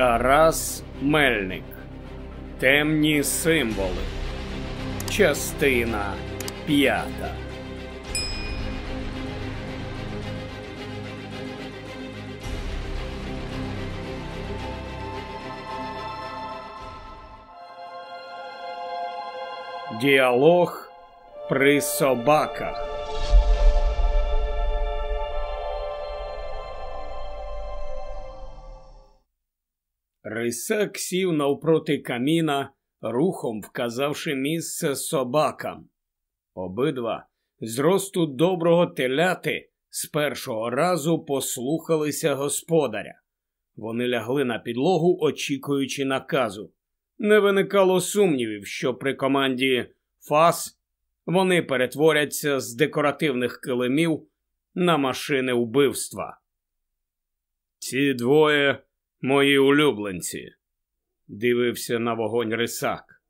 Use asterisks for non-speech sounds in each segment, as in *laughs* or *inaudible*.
Тарас Мельник. Темні символи. Частина п'ята. Діалог при собаках. Рисак сів навпроти каміна, рухом вказавши місце собакам. Обидва з росту доброго теляти з першого разу послухалися господаря. Вони лягли на підлогу, очікуючи наказу. Не виникало сумнівів, що при команді Фас вони перетворяться з декоративних килимів на машини вбивства. Ці двоє мої улюбленці, дивився на вогонь рисак.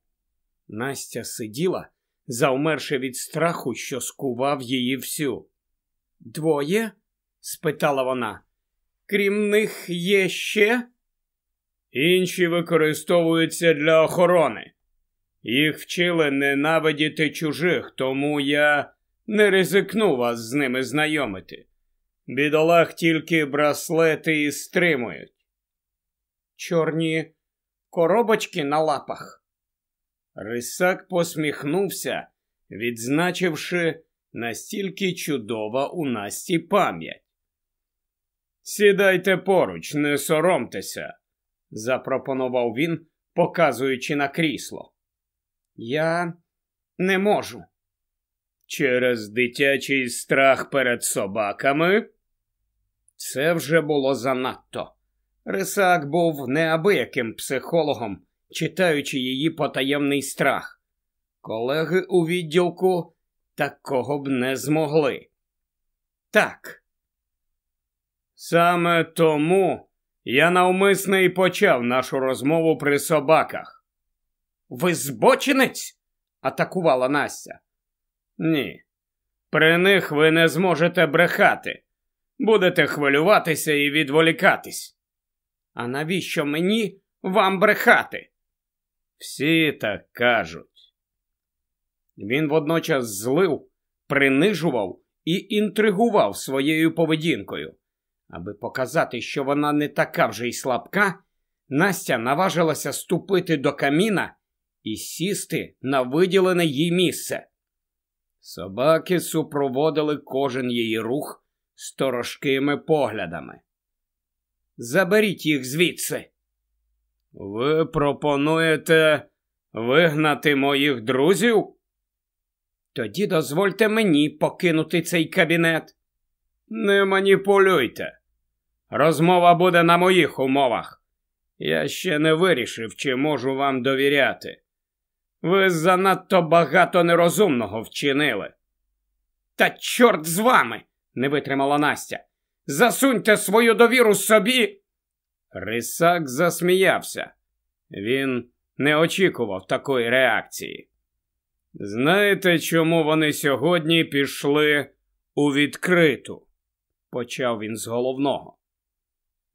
Настя сиділа, завмерши від страху, що скував її всю. Двоє? спитала вона. Крім них є ще? Інші використовуються для охорони. Їх вчили ненавидіти чужих, тому я не ризикну вас з ними знайомити. Бідолах тільки браслети і стримують. Чорні коробочки на лапах. Рисак посміхнувся, відзначивши настільки чудова у Насті пам'ять. Сідайте поруч, не соромтеся, запропонував він, показуючи на крісло. Я не можу. Через дитячий страх перед собаками. Це вже було занадто. Рисак був неабияким психологом, читаючи її потаємний страх. Колеги у відділку такого б не змогли. Так. Саме тому я навмисно і почав нашу розмову при собаках. Ви збочинець? атакувала Настя. Ні. При них ви не зможете брехати. Будете хвилюватися і відволікатись. А навіщо мені вам брехати? Всі так кажуть. Він водночас злив, принижував і інтригував своєю поведінкою. Аби показати, що вона не така вже й слабка, Настя наважилася ступити до каміна і сісти на виділене їй місце. Собаки супроводили кожен її рух сторожкими поглядами. Заберіть їх звідси. Ви пропонуєте вигнати моїх друзів? Тоді дозвольте мені покинути цей кабінет. Не маніпулюйте. Розмова буде на моїх умовах. Я ще не вирішив, чи можу вам довіряти. Ви занадто багато нерозумного вчинили. Та чорт з вами, не витримала Настя. Засуньте свою довіру собі. Рисак засміявся. Він не очікував такої реакції. Знаєте, чому вони сьогодні пішли у відкриту? почав він з головного.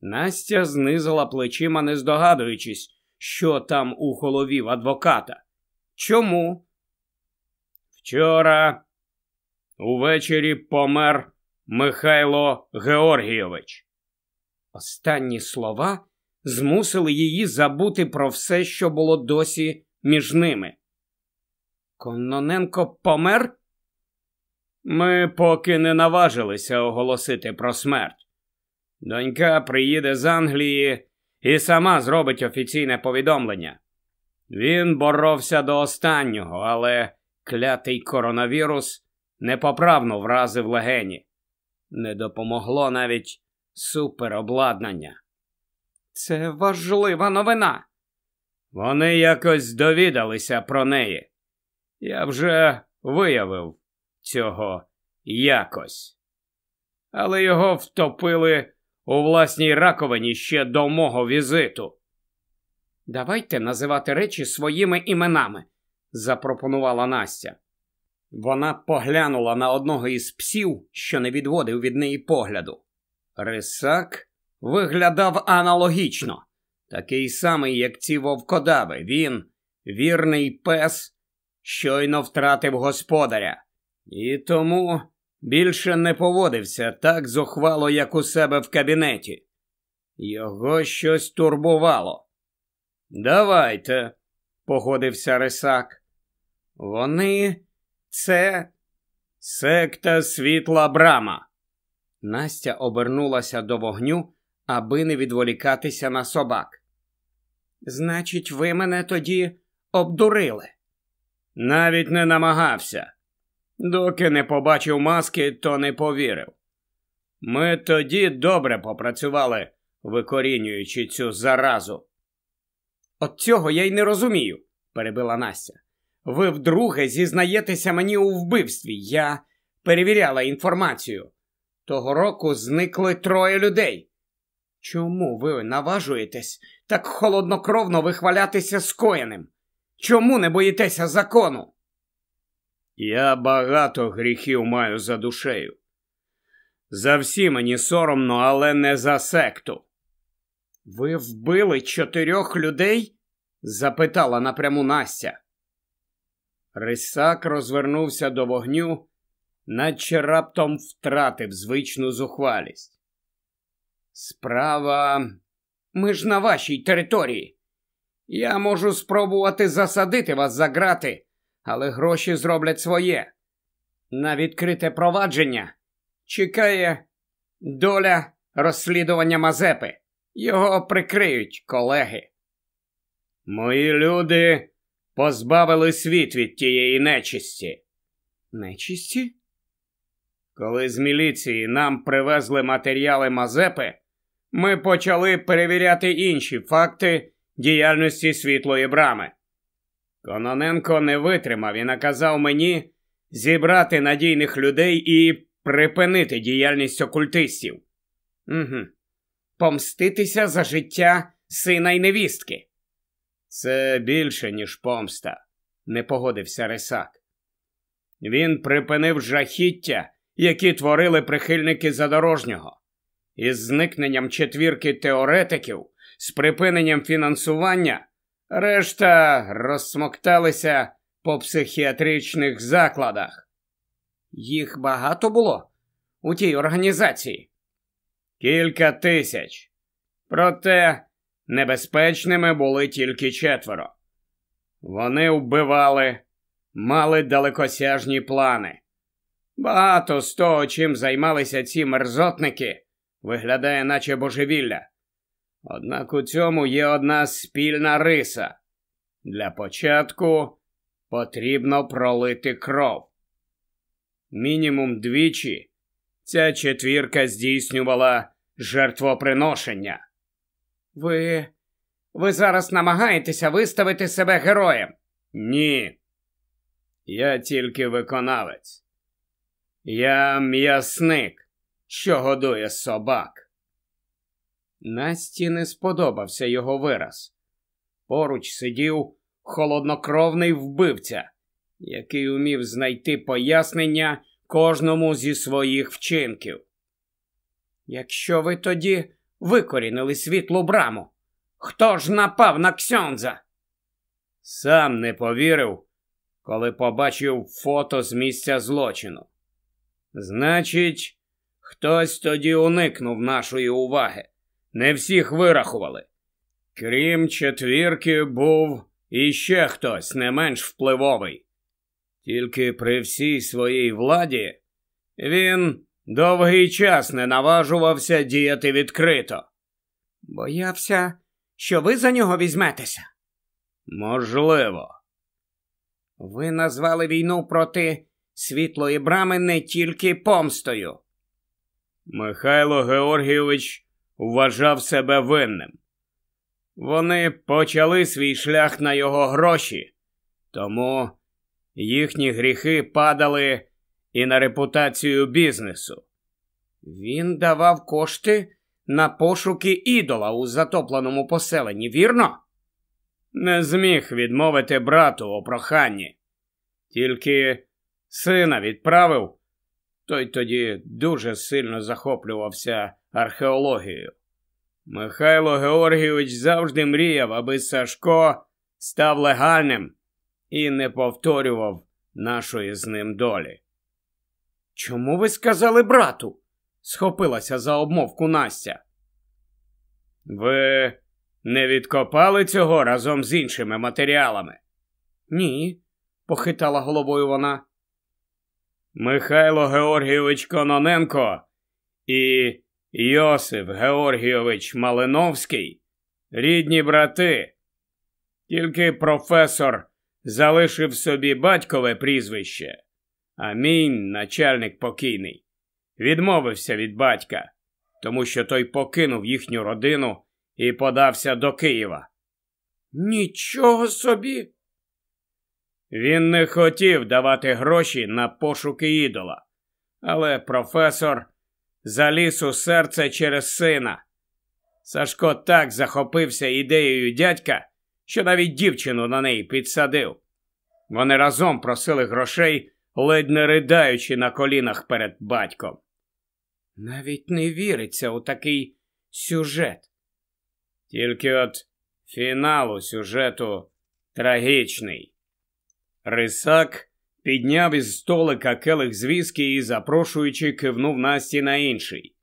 Настя знизила плечима, не здогадуючись, що там у голові в адвоката. Чому? Вчора увечері помер Михайло Георгійович. Останні слова змусили її забути про все, що було досі між ними. Кононенко помер? Ми поки не наважилися оголосити про смерть. Донька приїде з Англії і сама зробить офіційне повідомлення. Він боровся до останнього, але клятий коронавірус непоправно вразив легені. Не допомогло навіть суперобладнання. Це важлива новина. Вони якось довідалися про неї. Я вже виявив цього якось. Але його втопили у власній раковині ще до мого візиту. Давайте називати речі своїми іменами, запропонувала Настя. Вона поглянула на одного із псів, що не відводив від неї погляду. Рисак виглядав аналогічно. Такий самий, як ці вовкодави. Він, вірний пес, щойно втратив господаря. І тому більше не поводився так зухвало, як у себе в кабінеті. Його щось турбувало. Давайте, погодився Рисак. Вони це секта світла брама. Настя обернулася до вогню, аби не відволікатися на собак. Значить, ви мене тоді обдурили. Навіть не намагався. Доки не побачив маски, то не повірив. Ми тоді добре попрацювали, викорінюючи цю заразу. От цього я й не розумію, перебила Настя. Ви вдруге зізнаєтеся мені у вбивстві. Я перевіряла інформацію. Того року зникли троє людей. Чому ви наважуєтесь так холоднокровно вихвалятися скоєним? Чому не боїтеся закону? Я багато гріхів маю за душею. За всі мені соромно, але не за секту. Ви вбили чотирьох людей? запитала напряму Настя. Рисак розвернувся до вогню, наче раптом втратив звичну зухвалість. Справа, ми ж на вашій території. Я можу спробувати засадити вас за грати, але гроші зроблять своє. На відкрите провадження чекає доля розслідування Мазепи. Його прикриють колеги. Мої люди позбавили світ від тієї нечисті. Нечисті? Коли з міліції нам привезли матеріали Мазепи, ми почали перевіряти інші факти діяльності світлої брами. Кононенко не витримав і наказав мені зібрати надійних людей і припинити діяльність окультистів. Угу. Помститися за життя сина й невістки. Це більше, ніж помста, не погодився Рисак. Він припинив жахіття, які творили прихильники задорожнього. Із зникненням четвірки теоретиків, з припиненням фінансування, решта розсмокталися по психіатричних закладах. Їх багато було у тій організації? Кілька тисяч. Проте небезпечними були тільки четверо. Вони вбивали, мали далекосяжні плани. Багато з того, чим займалися ці мерзотники, виглядає, наче божевілля. Однак у цьому є одна спільна риса. Для початку потрібно пролити кров. Мінімум двічі ця четвірка здійснювала жертвоприношення. Ви. Ви зараз намагаєтеся виставити себе героєм? Ні. Я тільки виконавець. Я м'ясник, що годує собак. Насті не сподобався його вираз. Поруч сидів холоднокровний вбивця, який умів знайти пояснення кожному зі своїх вчинків. Якщо ви тоді викорінили світлу браму, хто ж напав на Ксьонза? Сам не повірив, коли побачив фото з місця злочину. Значить, хтось тоді уникнув нашої уваги. Не всіх вирахували. Крім четвірки, був іще хтось не менш впливовий. Тільки при всій своїй владі він довгий час не наважувався діяти відкрито. Боявся, що ви за нього візьметеся? Можливо. Ви назвали війну проти світлої брами не тільки помстою. Михайло Георгійович вважав себе винним. Вони почали свій шлях на його гроші, тому їхні гріхи падали і на репутацію бізнесу. Він давав кошти на пошуки ідола у затопленому поселенні, вірно? Не зміг відмовити брату у проханні, тільки сина відправив. Той тоді дуже сильно захоплювався археологією. Михайло Георгійович завжди мріяв, аби Сашко став легальним і не повторював нашої з ним долі. Чому ви сказали брату? схопилася за обмовку Настя. Ви не відкопали цього разом з іншими матеріалами? Ні, похитала головою вона. Михайло Георгійович Кононенко і Йосиф Георгійович Малиновський рідні брати. Тільки професор залишив собі батькове прізвище, а мій начальник покійний відмовився від батька, тому що той покинув їхню родину і подався до Києва. Нічого собі. Він не хотів давати гроші на пошуки ідола, але професор заліз у серце через сина. Сашко так захопився ідеєю дядька, що навіть дівчину на неї підсадив. Вони разом просили грошей, ледь не ридаючи на колінах перед батьком. Навіть не віриться у такий сюжет. Тільки от фінал у сюжету трагічний. Рисак підняв із столика келих з віскі і, запрошуючи, кивнув Насті на інший.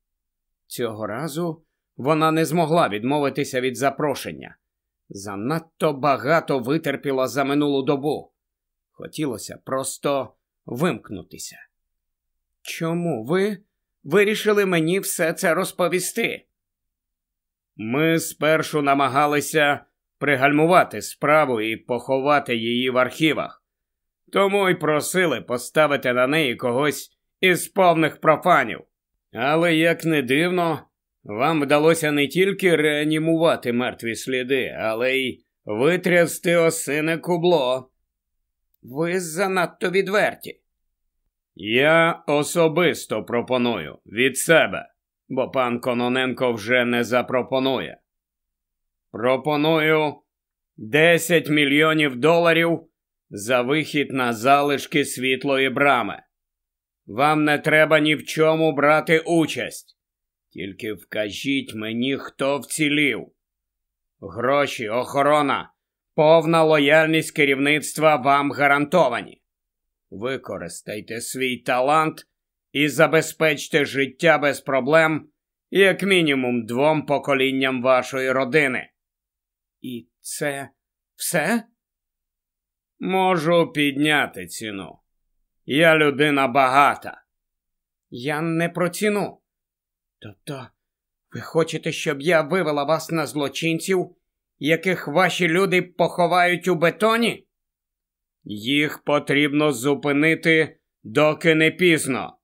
Цього разу вона не змогла відмовитися від запрошення. Занадто багато витерпіла за минулу добу. Хотілося просто вимкнутися. Чому ви вирішили мені все це розповісти? Ми спершу намагалися пригальмувати справу і поховати її в архівах. Тому й просили поставити на неї когось із повних профанів. Але, як не дивно, вам вдалося не тільки реанімувати мертві сліди, але й витрясти осине кубло. Ви занадто відверті. Я особисто пропоную від себе, бо пан Кононенко вже не запропонує. Пропоную 10 мільйонів доларів за вихід на залишки світлої брами. Вам не треба ні в чому брати участь. Тільки вкажіть мені, хто вцілів. Гроші, охорона, повна лояльність керівництва вам гарантовані. Використайте свій талант і забезпечте життя без проблем, як мінімум двом поколінням вашої родини. І це все? Можу підняти ціну. Я людина багата. Я не про ціну. Тобто, ви хочете, щоб я вивела вас на злочинців, яких ваші люди поховають у бетоні? Їх потрібно зупинити, доки не пізно.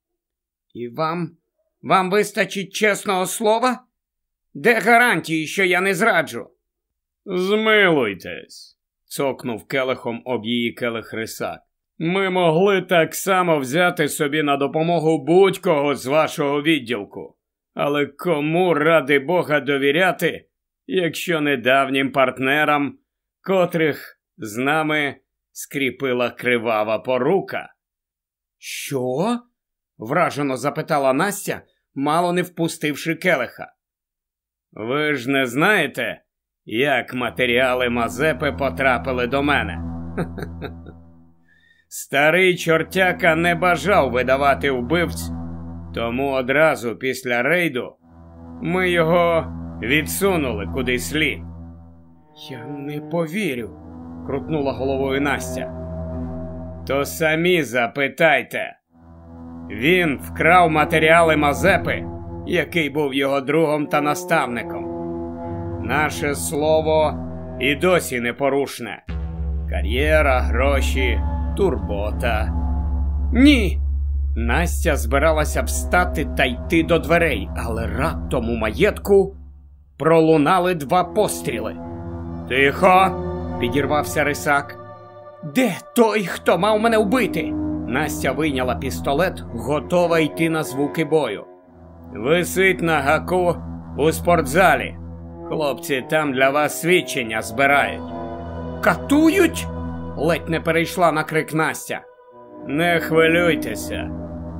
І вам вам вистачить чесного слова? Де гарантії, що я не зраджу? Змилуйтесь цокнув келихом об її келих рисак. Ми могли так само взяти собі на допомогу будь-кого з вашого відділку. Але кому, ради Бога, довіряти, якщо не давнім партнерам, котрих з нами скріпила кривава порука? Що? вражено запитала Настя, мало не впустивши келиха. Ви ж не знаєте, як матеріали Мазепи потрапили до мене. *laughs* Старий чортяка не бажав видавати вбивць, тому одразу після рейду ми його відсунули куди слід. Я не повірю, крутнула головою Настя. То самі запитайте. Він вкрав матеріали Мазепи, який був його другом та наставником. Наше слово і досі непорушне. Кар'єра, гроші, турбота. Ні. Настя збиралася встати та йти до дверей, але раптом у маєтку пролунали два постріли. Тихо, підірвався рисак. Де той, хто мав мене вбити? Настя вийняла пістолет, готова йти на звуки бою. Висить на гаку у спортзалі. Хлопці там для вас свідчення збирають. Катують? ледь не перейшла на крик Настя. Не хвилюйтеся.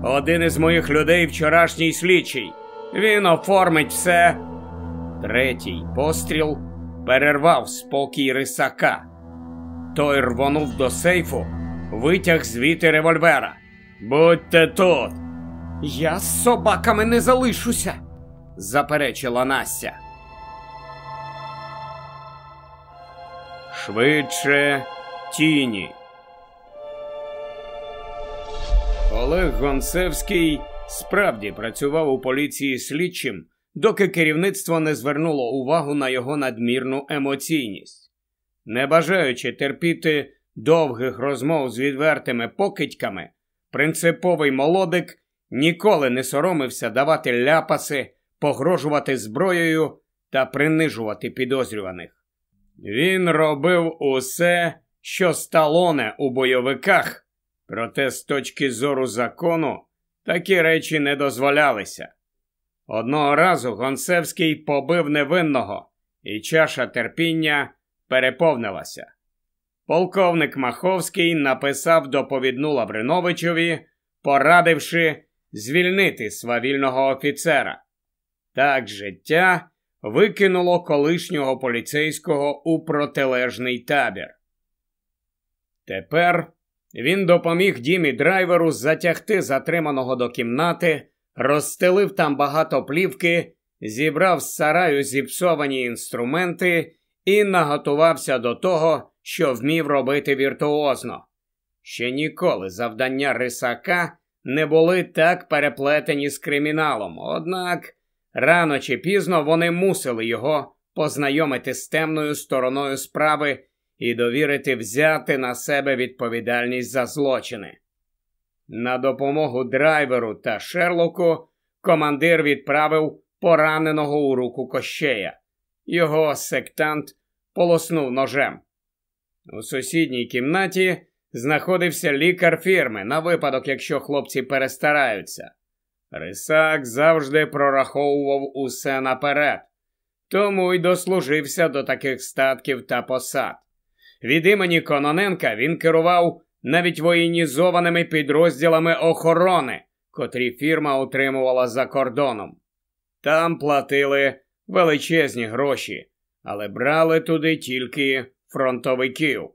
Один із моїх людей вчорашній слідчий. Він оформить все. Третій постріл перервав спокій рисака. Той рвонув до сейфу, витяг звідти револьвера. Будьте тут. Я з собаками не залишуся, заперечила Настя. Швидше тіні. Олег Гонцевський справді працював у поліції слідчим, доки керівництво не звернуло увагу на його надмірну емоційність. Не бажаючи терпіти довгих розмов з відвертими покидьками, принциповий молодик ніколи не соромився давати ляпаси, погрожувати зброєю та принижувати підозрюваних. Він робив усе, що сталоне у бойовиках, проте з точки зору закону такі речі не дозволялися. Одного разу Гонцевський побив невинного, і чаша терпіння переповнилася. Полковник Маховський написав доповідну Лавриновичові, порадивши звільнити свавільного офіцера. Так життя викинуло колишнього поліцейського у протилежний табір. Тепер він допоміг Дімі драйверу затягти затриманого до кімнати, розстелив там багато плівки, зібрав з сараю зіпсовані інструменти і наготувався до того, що вмів робити віртуозно. Ще ніколи завдання рисака не були так переплетені з криміналом, однак рано чи пізно вони мусили його познайомити з темною стороною справи і довірити взяти на себе відповідальність за злочини. На допомогу драйверу та Шерлоку командир відправив пораненого у руку кощея. Його сектант полоснув ножем. У сусідній кімнаті знаходився лікар фірми на випадок, якщо хлопці перестараються. Рисак завжди прораховував усе наперед, тому й дослужився до таких статків та посад. Від імені Кононенка він керував навіть воєнізованими підрозділами охорони, котрі фірма утримувала за кордоном. Там платили величезні гроші, але брали туди тільки фронтовиків.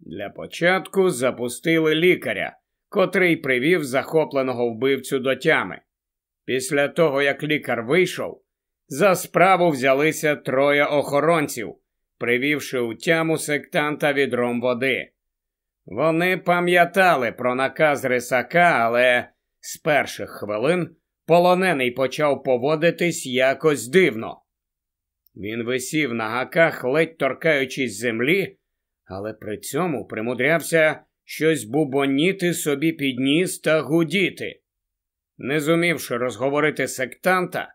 Для початку запустили лікаря, котрий привів захопленого вбивцю до тями. Після того, як лікар вийшов, за справу взялися троє охоронців, привівши у тяму сектанта відром води. Вони пам'ятали про наказ рисака, але з перших хвилин полонений почав поводитись якось дивно. Він висів на гаках, ледь торкаючись землі, але при цьому примудрявся щось бубоніти собі під ніс та гудіти. Не зумівши розговорити сектанта,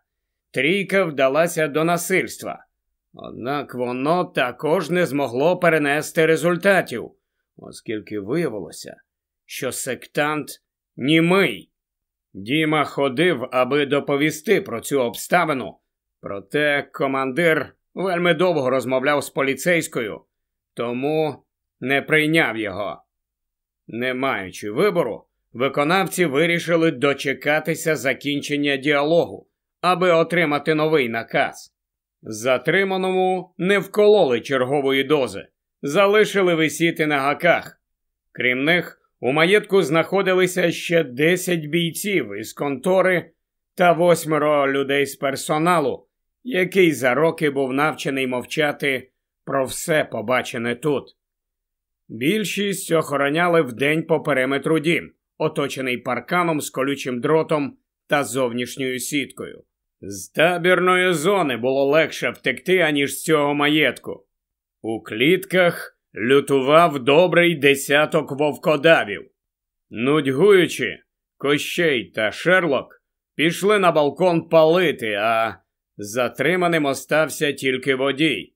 трійка вдалася до насильства. Однак воно також не змогло перенести результатів, оскільки виявилося, що сектант німий. Діма ходив, аби доповісти про цю обставину, проте командир вельми довго розмовляв з поліцейською, тому не прийняв його. Не маючи вибору, виконавці вирішили дочекатися закінчення діалогу, аби отримати новий наказ. Затриманому не вкололи чергової дози, залишили висіти на гаках. Крім них, у маєтку знаходилися ще 10 бійців із контори та восьмеро людей з персоналу, який за роки був навчений мовчати про все побачене тут. Більшість охороняли вдень по периметру дім, оточений парканом з колючим дротом та зовнішньою сіткою. З табірної зони було легше втекти, аніж з цього маєтку. У клітках лютував добрий десяток вовкодавів. Нудьгуючи, Кощей та Шерлок пішли на балкон палити, а затриманим остався тільки водій.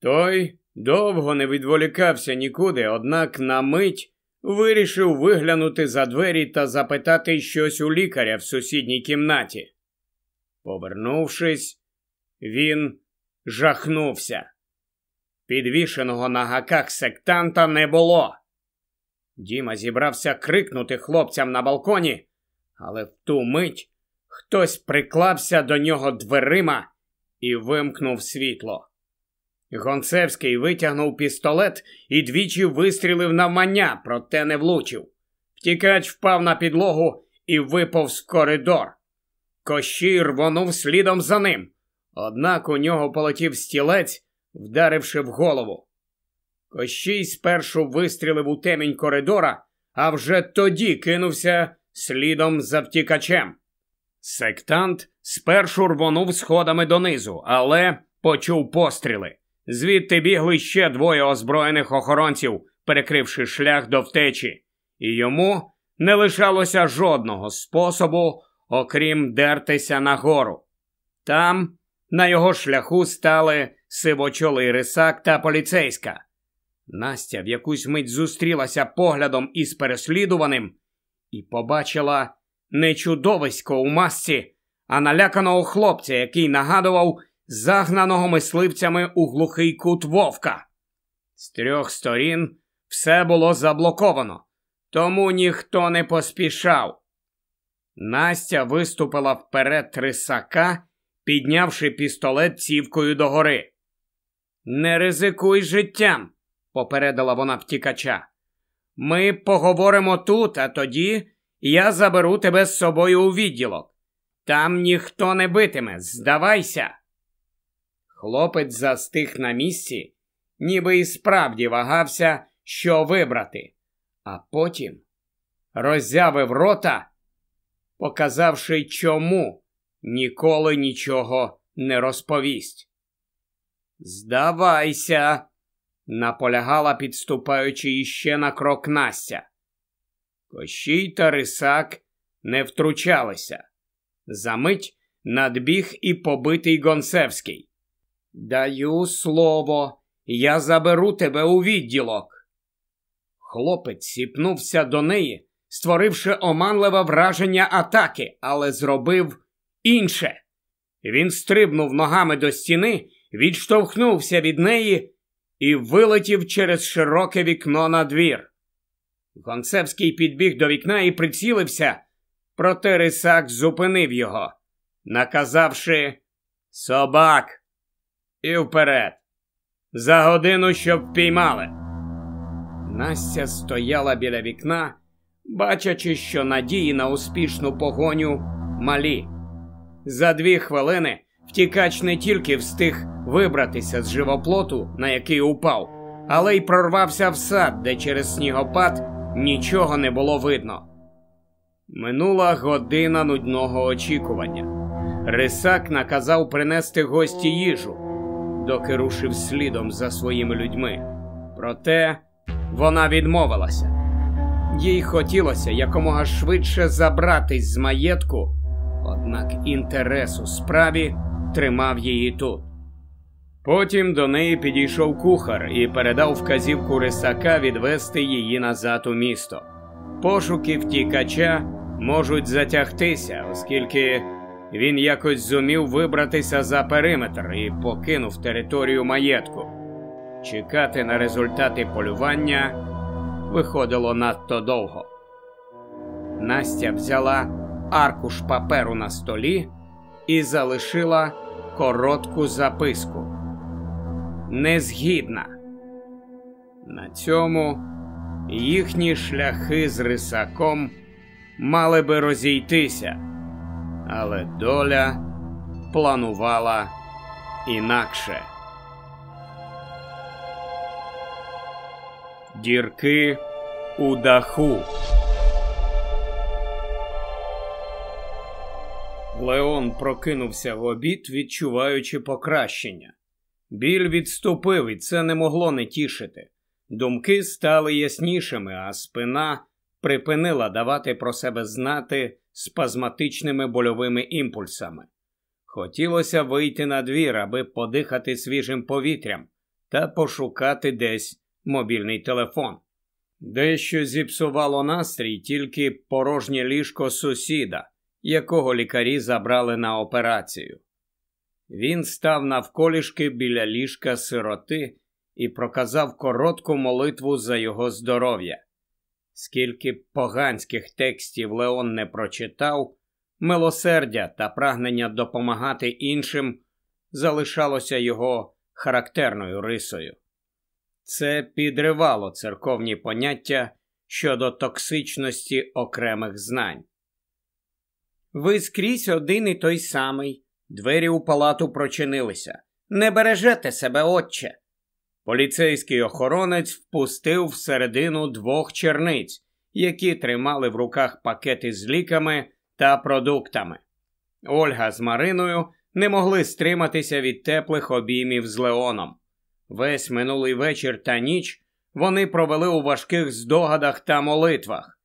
Той довго не відволікався нікуди, однак на мить вирішив виглянути за двері та запитати щось у лікаря в сусідній кімнаті. Повернувшись, він жахнувся. Підвішеного на гаках сектанта не було. Діма зібрався крикнути хлопцям на балконі, але в ту мить хтось приклався до нього дверима і вимкнув світло. Гонцевський витягнув пістолет і двічі вистрілив навмання, проте не влучив. Втікач впав на підлогу і виповз в коридор. Кощій рвонув слідом за ним. Однак у нього полетів стілець, вдаривши в голову. Кощій спершу вистрілив у темінь коридора, а вже тоді кинувся слідом за втікачем. Сектант спершу рвонув сходами донизу, але почув постріли. Звідти бігли ще двоє озброєних охоронців, перекривши шлях до втечі, і йому не лишалося жодного способу, окрім дертися нагору. Там на його шляху стали сивочолий рисак та поліцейська. Настя в якусь мить зустрілася поглядом із переслідуваним і побачила не чудовисько у масці, а наляканого хлопця, який нагадував загнаного мисливцями у глухий кут вовка. З трьох сторін все було заблоковано, тому ніхто не поспішав. Настя виступила вперед трисака, піднявши пістолет цівкою догори. Не ризикуй життям, попередила вона втікача. Ми поговоримо тут, а тоді я заберу тебе з собою у відділок. Там ніхто не битиме, здавайся. Хлопець застиг на місці, ніби і справді вагався, що вибрати, а потім роззявив рота, показавши, чому ніколи нічого не розповість. Здавайся, наполягала, підступаючи іще на крок Настя. Кощій та рисак не втручалися. Замить надбіг і побитий Гонцевський. Даю слово, я заберу тебе у відділок. Хлопець сіпнувся до неї, створивши оманливе враження атаки, але зробив інше. Він стрибнув ногами до стіни, відштовхнувся від неї і вилетів через широке вікно на двір. Гонцевський підбіг до вікна і прицілився, проте рисак зупинив його, наказавши собак і вперед. За годину щоб впіймали. Настя стояла біля вікна, бачачи, що надії на успішну погоню малі. За дві хвилини втікач не тільки встиг вибратися з живоплоту, на який упав, але й прорвався в сад, де через снігопад нічого не було видно. Минула година нудного очікування. Рисак наказав принести гості їжу, доки рушив слідом за своїми людьми. Проте вона відмовилася. Їй хотілося якомога швидше забратись з маєтку, однак інтерес у справі тримав її тут. Потім до неї підійшов кухар і передав вказівку рисака відвести її назад у місто. Пошуки втікача можуть затягтися, оскільки він якось зумів вибратися за периметр і покинув територію маєтку. Чекати на результати полювання виходило надто довго. Настя взяла аркуш паперу на столі і залишила коротку записку. Незгідна. На цьому їхні шляхи з рисаком мали би розійтися, але доля планувала інакше. Дірки у даху. Леон прокинувся в обід, відчуваючи покращення. Біль відступив, і це не могло не тішити. Думки стали яснішими, а спина припинила давати про себе знати спазматичними больовими імпульсами. Хотілося вийти на двір, аби подихати свіжим повітрям та пошукати десь мобільний телефон. Дещо зіпсувало настрій тільки порожнє ліжко сусіда, якого лікарі забрали на операцію. Він став навколішки біля ліжка сироти і проказав коротку молитву за його здоров'я. Скільки поганських текстів Леон не прочитав, милосердя та прагнення допомагати іншим залишалося його характерною рисою. Це підривало церковні поняття щодо токсичності окремих знань. Ви скрізь один і той самий. Двері у палату прочинилися. Не бережете себе, отче. Поліцейський охоронець впустив всередину двох черниць, які тримали в руках пакети з ліками та продуктами. Ольга з Мариною не могли стриматися від теплих обіймів з Леоном. Весь минулий вечір та ніч вони провели у важких здогадах та молитвах.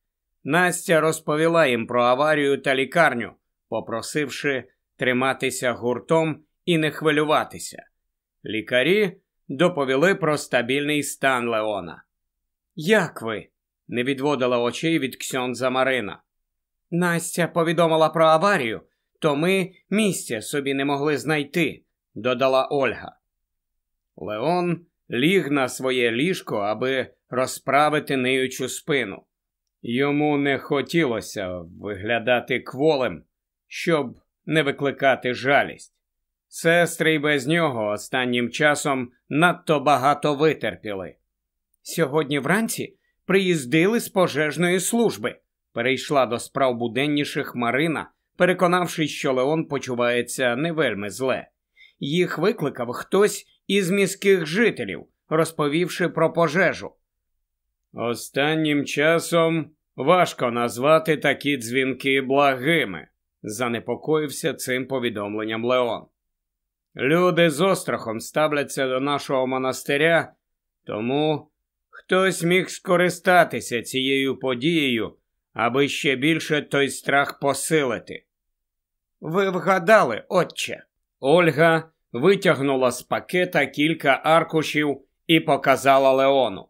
Настя розповіла їм про аварію та лікарню, попросивши триматися гуртом і не хвилюватися. Лікарі доповіли про стабільний стан Леона. Як ви? не відводила очей від Ксьонза Марина. Настя повідомила про аварію, то ми місця собі не могли знайти, додала Ольга. Леон ліг на своє ліжко, аби розправити ниючу спину. Йому не хотілося виглядати кволем, щоб не викликати жалість. Сестри й без нього останнім часом надто багато витерпіли. Сьогодні вранці приїздили з пожежної служби, перейшла до справ буденніших Марина, переконавшись, що Леон почувається не вельми зле. Їх викликав хтось із міських жителів, розповівши про пожежу. Останнім часом важко назвати такі дзвінки благими, занепокоївся цим повідомленням Леон. Люди з острахом ставляться до нашого монастиря, тому хтось міг скористатися цією подією, аби ще більше той страх посилити. Ви вгадали, отче. Ольга витягнула з пакета кілька аркушів і показала Леону.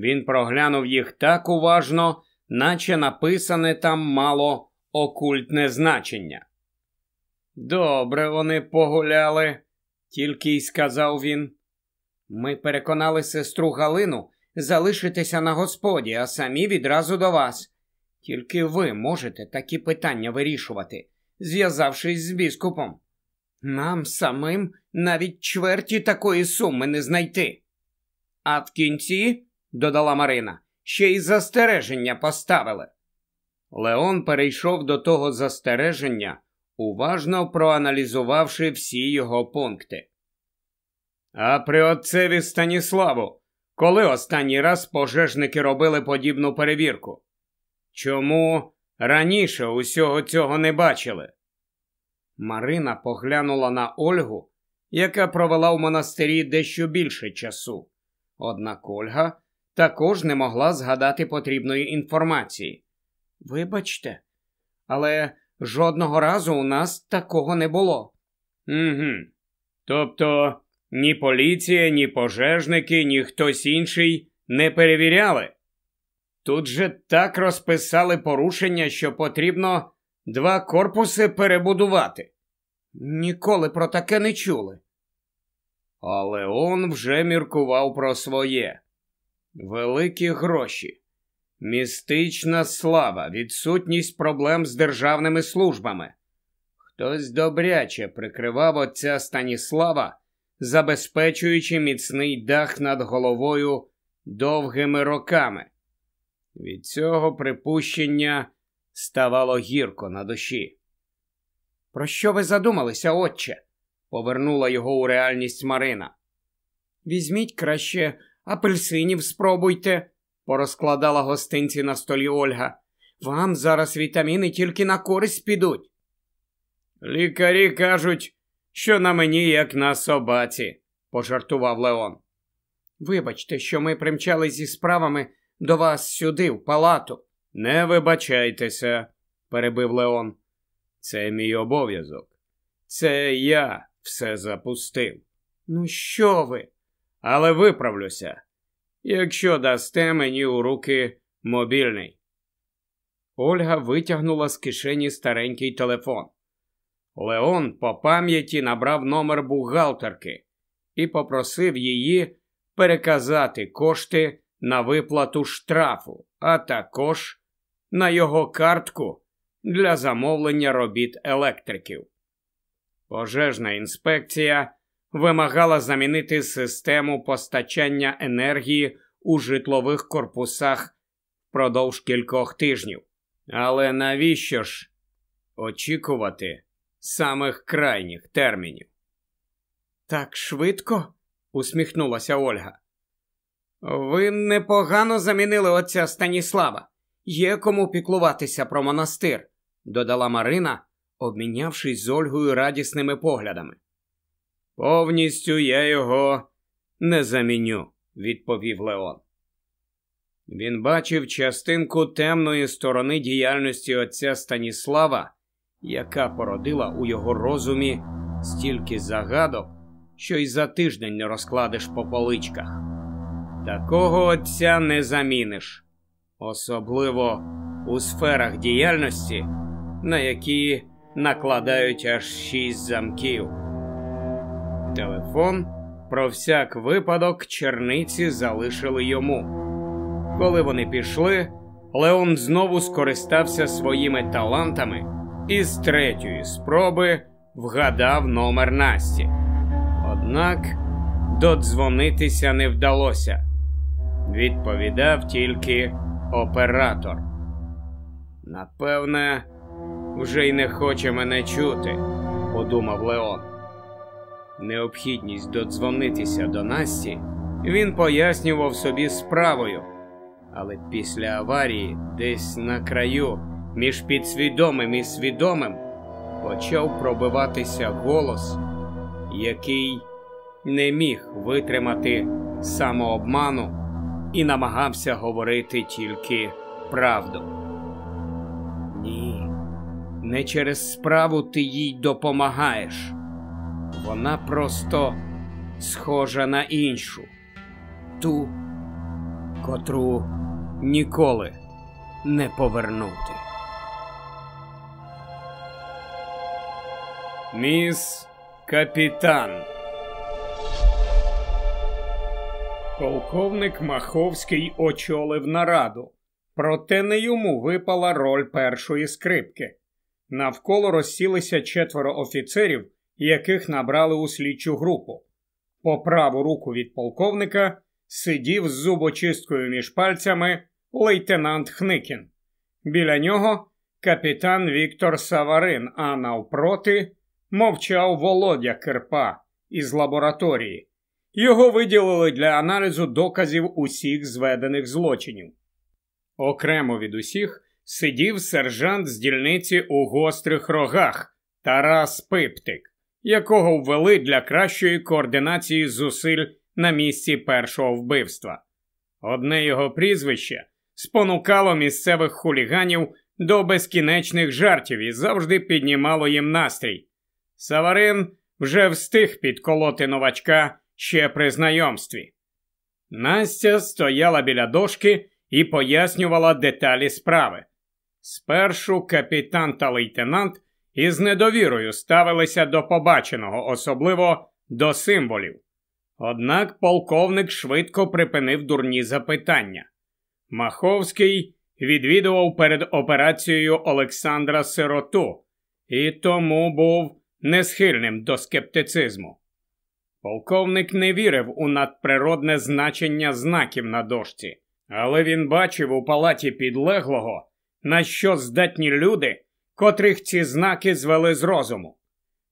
Він проглянув їх так уважно, наче написане там мало окультне значення. Добре вони погуляли, тільки й сказав він. Ми переконали сестру Галину залишитися на господі, а самі відразу до вас. Тільки ви можете такі питання вирішувати, зв'язавшись з біскупом. Нам самим навіть чверті такої суми не знайти. А в кінці, додала Марина, ще й застереження поставили. Леон перейшов до того застереження, уважно проаналізувавши всі його пункти. А при отцеві Станіславу, коли останній раз пожежники робили подібну перевірку? Чому раніше усього цього не бачили? Марина поглянула на Ольгу, яка провела в монастирі дещо більше часу. Однак Ольга також не могла згадати потрібної інформації. Вибачте, але жодного разу у нас такого не було. Угу. Тобто ні поліція, ні пожежники, ні хтось інший не перевіряли. Тут же так розписали порушення, що потрібно два корпуси перебудувати. Ніколи про таке не чули. Але он вже міркував про своє великі гроші, містична слава, відсутність проблем з державними службами. Хтось добряче прикривав отця Станіслава, забезпечуючи міцний дах над головою довгими роками. Від цього припущення ставало гірко на душі. Про що ви задумалися, отче? повернула його у реальність Марина. Візьміть краще апельсинів спробуйте, порозкладала гостинці на столі Ольга. Вам зараз вітаміни тільки на користь підуть. Лікарі кажуть, що на мені, як на собаці, пожартував Леон. Вибачте, що ми примчали зі справами до вас сюди, в палату. Не вибачайтеся, перебив Леон. Це мій обов'язок. Це я все запустив. Ну, що ви? Але виправлюся, якщо дасте мені у руки мобільний. Ольга витягнула з кишені старенький телефон. Леон по пам'яті набрав номер бухгалтерки і попросив її переказати кошти на виплату штрафу, а також на його картку для замовлення робіт електриків. Пожежна інспекція вимагала замінити систему постачання енергії у житлових корпусах впродовж кількох тижнів. Але навіщо ж очікувати самих крайніх термінів? Так швидко? усміхнулася Ольга. Ви непогано замінили отця Станіслава. Є кому піклуватися про монастир, додала Марина, обмінявшись з Ольгою радісними поглядами. Повністю я його не заміню, відповів Леон. Він бачив частинку темної сторони діяльності отця Станіслава, яка породила у його розумі стільки загадок, що й за тиждень не розкладеш по поличках. Такого отця не заміниш, особливо у сферах діяльності, на які накладають аж шість замків. Телефон про всяк випадок черниці залишили йому. Коли вони пішли, Леон знову скористався своїми талантами і з третьої спроби вгадав номер Насті. Однак додзвонитися не вдалося. Відповідав тільки оператор. Напевне, вже й не хоче мене чути, подумав Леон. Необхідність додзвонитися до Насті він пояснював собі справою, але після аварії, десь на краю, між підсвідомим і свідомим, почав пробиватися голос, який не міг витримати самообману і намагався говорити тільки правду. Ні, не через справу ти їй допомагаєш. Вона просто схожа на іншу, ту, котру ніколи не повернути. Міс капітан. Полковник Маховський очолив нараду, проте не йому випала роль першої скрипки. Навколо розсілися четверо офіцерів, яких набрали у слідчу групу. По праву руку від полковника сидів з зубочисткою між пальцями лейтенант Хникін. Біля нього капітан Віктор Саварин, а навпроти мовчав Володя Кирпа із лабораторії. Його виділили для аналізу доказів усіх зведених злочинів. Окремо від усіх сидів сержант з дільниці у гострих рогах Тарас Пиптик, якого ввели для кращої координації зусиль на місці першого вбивства. Одне його прізвище спонукало місцевих хуліганів до безкінечних жартів і завжди піднімало їм настрій. Саварин вже встиг підколоти новачка ще при знайомстві. Настя стояла біля дошки і пояснювала деталі справи. Спершу капітан та лейтенант із недовірою ставилися до побаченого, особливо до символів. Однак полковник швидко припинив дурні запитання. Маховський відвідував перед операцією Олександра Сироту і тому був несхильним до скептицизму. Полковник не вірив у надприродне значення знаків на дошці, але він бачив у палаті підлеглого, на що здатні люди, котрих ці знаки звели з розуму.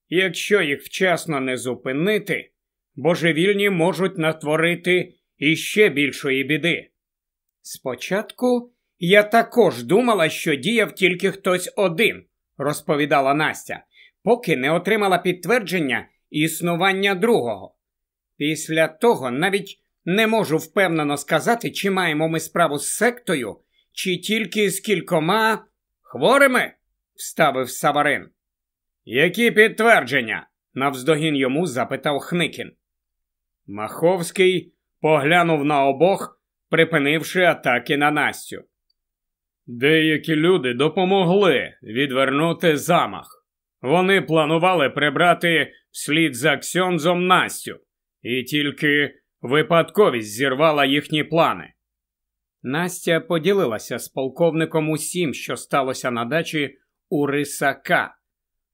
Якщо їх вчасно не зупинити, божевільні можуть натворити іще більшої біди. Спочатку я також думала, що діяв тільки хтось один, розповідала Настя, поки не отримала підтвердження існування другого. Після того навіть не можу впевнено сказати, чи маємо ми справу з сектою, чи тільки з кількома хворими, вставив Саварин. Які підтвердження? навздогін йому запитав Хникін. Маховський поглянув на обох, припинивши атаки на Настю. Деякі люди допомогли відвернути замах. Вони планували прибрати вслід за Ксьонзом Настю, і тільки випадковість зірвала їхні плани. Настя поділилася з полковником усім, що сталося на дачі у Рисака.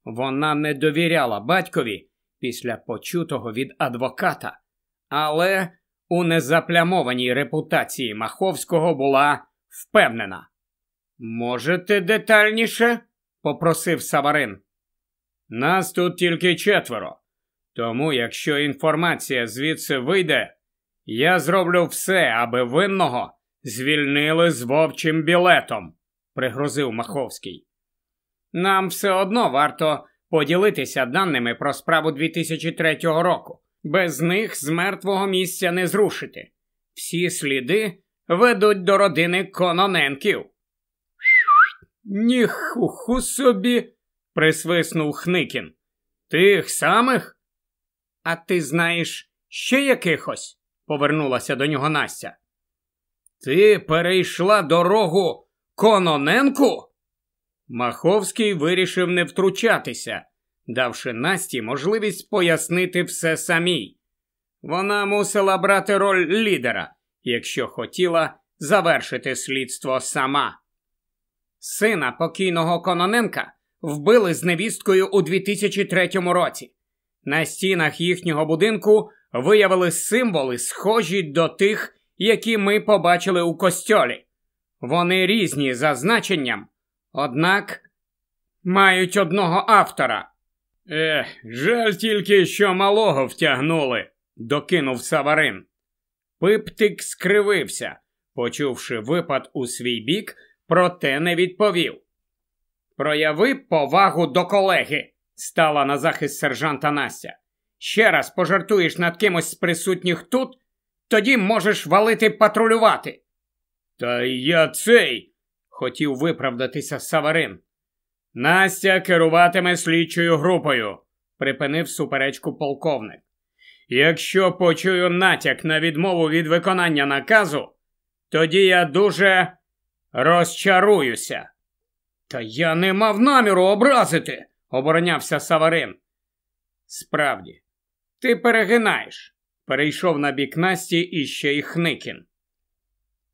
Вона не довіряла батькові після почутого від адвоката, але у незаплямованій репутації Маховського була впевнена. Можете детальніше? попросив Саварин. Нас тут тільки четверо. Тому, якщо інформація звідси вийде, я зроблю все, аби винного звільнили з вовчим білетом, пригрозив Маховський. Нам все одно варто поділитися даними про справу 2003 року. Без них з мертвого місця не зрушити. Всі сліди ведуть до родини Кононенків. Ніхуху собі, присвиснув Хникін. Тих самих? А ти знаєш ще якихось? повернулася до нього Настя. Ти перейшла дорогу Кононенку? Маховський вирішив не втручатися, давши Насті можливість пояснити все самій. Вона мусила брати роль лідера, якщо хотіла завершити слідство сама. Сина покійного Кононенка вбили з невісткою у 2003 році. На стінах їхнього будинку виявили символи, схожі до тих, які ми побачили у костьолі. Вони різні за значенням, однак мають одного автора. Ех, жаль тільки, що малого втягнули, докинув Саварин. Пиптик скривився, почувши випад у свій бік, проте не відповів. Прояви повагу до колеги, стала на захист сержанта Настя. Ще раз пожартуєш над кимось з присутніх тут, тоді можеш валити патрулювати. Та я цей, хотів виправдатися Саварин. Настя керуватиме слідчою групою, припинив суперечку полковник. Якщо почую натяк на відмову від виконання наказу, тоді я дуже розчаруюся. Та я не мав наміру образити, оборонявся Саварин. Справді, ти перегинаєш, перейшов на бік Насті іще й Хникін.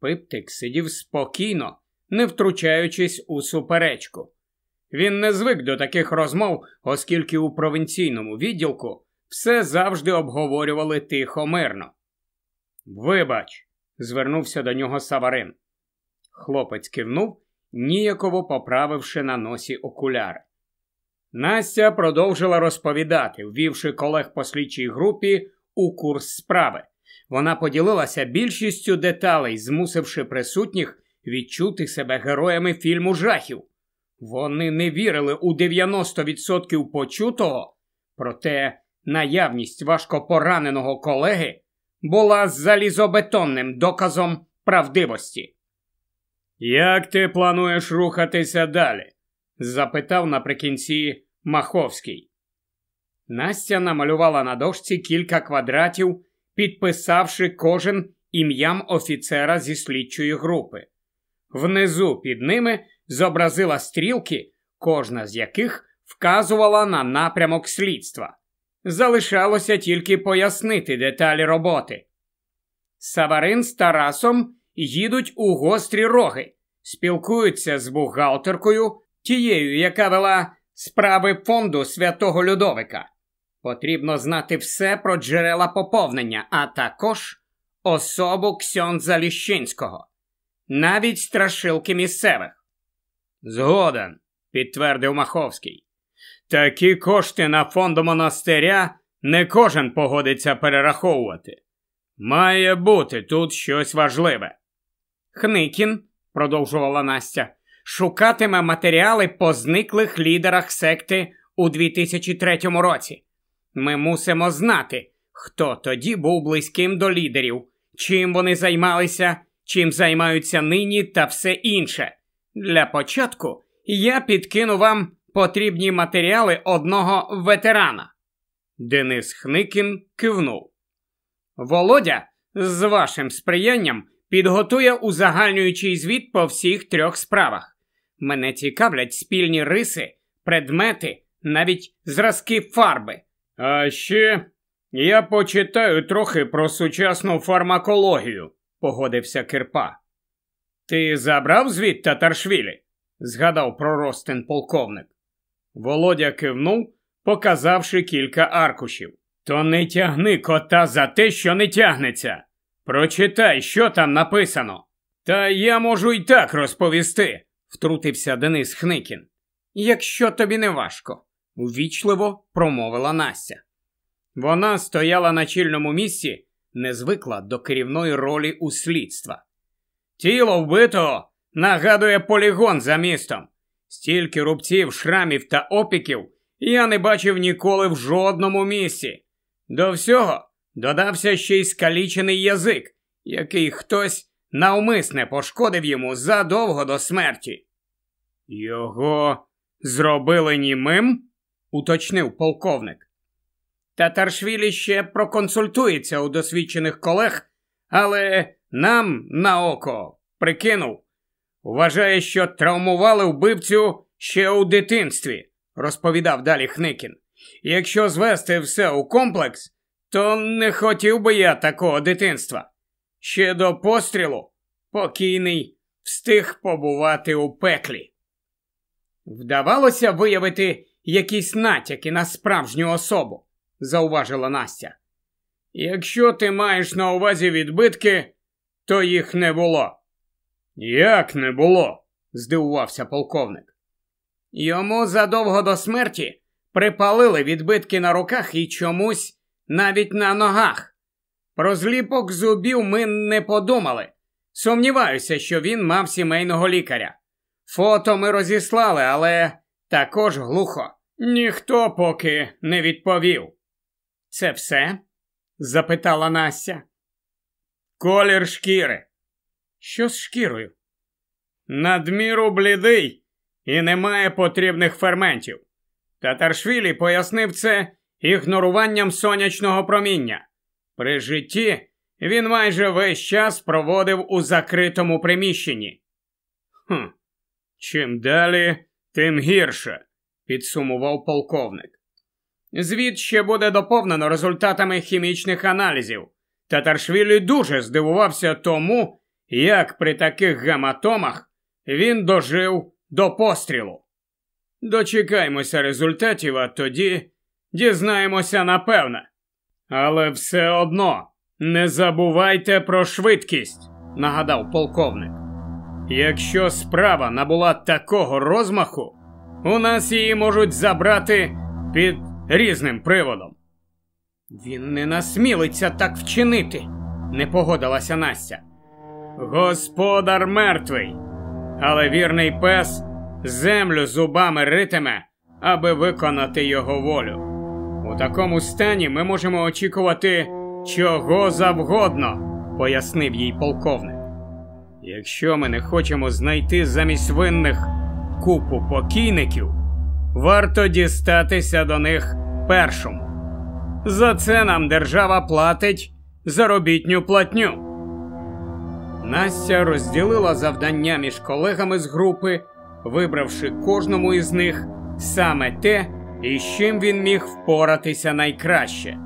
Пиптик сидів спокійно, не втручаючись у суперечку. Він не звик до таких розмов, оскільки у провінційному відділку все завжди обговорювали тихо мирно. Вибач, звернувся до нього Саварин. Хлопець кивнув, ніяково поправивши на носі окуляри. Настя продовжила розповідати, ввівши колег по слідчій групі у курс справи. Вона поділилася більшістю деталей, змусивши присутніх відчути себе героями фільму жахів. Вони не вірили у 90% почутого, проте наявність важко пораненого колеги була залізобетонним доказом правдивості. Як ти плануєш рухатися далі? запитав наприкінці Маховський. Настя намалювала на дошці кілька квадратів, підписавши кожен ім'ям офіцера зі слідчої групи. Внизу під ними зобразила стрілки, кожна з яких вказувала на напрямок слідства. Залишалося тільки пояснити деталі роботи. Саварин з Тарасом їдуть у гострі роги, спілкуються з бухгалтеркою, тією, яка вела справи фонду святого Людовика. Потрібно знати все про джерела поповнення, а також особу Ксьонза Ліщинського, навіть страшилки місцевих. Згоден, підтвердив Маховський. Такі кошти на фонду монастиря не кожен погодиться перераховувати. Має бути тут щось важливе. Хникін, продовжувала Настя, шукатиме матеріали по зниклих лідерах секти у 2003 році. Ми мусимо знати, хто тоді був близьким до лідерів, чим вони займалися, чим займаються нині та все інше. Для початку я підкину вам потрібні матеріали одного ветерана. Денис Хникін кивнув. Володя, з вашим сприянням, підготує узагальнюючий звіт по всіх трьох справах. Мене цікавлять спільні риси, предмети, навіть зразки фарби. А ще я почитаю трохи про сучасну фармакологію, погодився Кирпа. Ти забрав звіт Татаршвілі? згадав про Ростин полковник. Володя кивнув, показавши кілька аркушів. То не тягни кота за те, що не тягнеться. Прочитай, що там написано. Та я можу й так розповісти, втрутився Денис Хникін. Якщо тобі не важко, увічливо промовила Настя. Вона стояла на чільному місці, не звикла до керівної ролі у слідства. Тіло вбитого нагадує полігон за містом. Стільки рубців, шрамів та опіків я не бачив ніколи в жодному місці. До всього додався ще й скалічений язик, який хтось навмисне пошкодив йому задовго до смерті. Його зробили німим? уточнив полковник. Татаршвілі ще проконсультується у досвідчених колег, але нам на око прикинув. Вважає, що травмували вбивцю ще у дитинстві, розповідав далі Хникін. Якщо звести все у комплекс, то не хотів би я такого дитинства. Ще до пострілу покійний встиг побувати у пеклі. Вдавалося виявити якісь натяки на справжню особу, зауважила Настя. Якщо ти маєш на увазі відбитки, то їх не було. Як не було? здивувався полковник. Йому задовго до смерті припалили відбитки на руках і чомусь навіть на ногах. Про зліпок зубів ми не подумали. Сумніваюся, що він мав сімейного лікаря. Фото ми розіслали, але також глухо. Ніхто поки не відповів. Це все? запитала Настя. Колір шкіри. Що з шкірою? Надміру блідий і немає потрібних ферментів. Татаршвілі пояснив це ігноруванням сонячного проміння. При житті він майже весь час проводив у закритому приміщенні. Хм, Чим далі, тим гірше, підсумував полковник. Звіт ще буде доповнено результатами хімічних аналізів. Татаршвілі дуже здивувався тому, як при таких гематомах він дожив до пострілу. Дочекаймося результатів, а тоді дізнаємося напевне. Але все одно не забувайте про швидкість, нагадав полковник. Якщо справа набула такого розмаху, у нас її можуть забрати під різним приводом. Він не насмілиться так вчинити, не погодилася Настя. Господар мертвий, але вірний пес землю зубами ритиме, аби виконати його волю. У такому стані ми можемо очікувати чого завгодно, пояснив їй полковник. Якщо ми не хочемо знайти замість винних купу покійників, варто дістатися до них першому. За це нам держава платить заробітню платню. Настя розділила завдання між колегами з групи, вибравши кожному із них саме те, із чим він міг впоратися найкраще.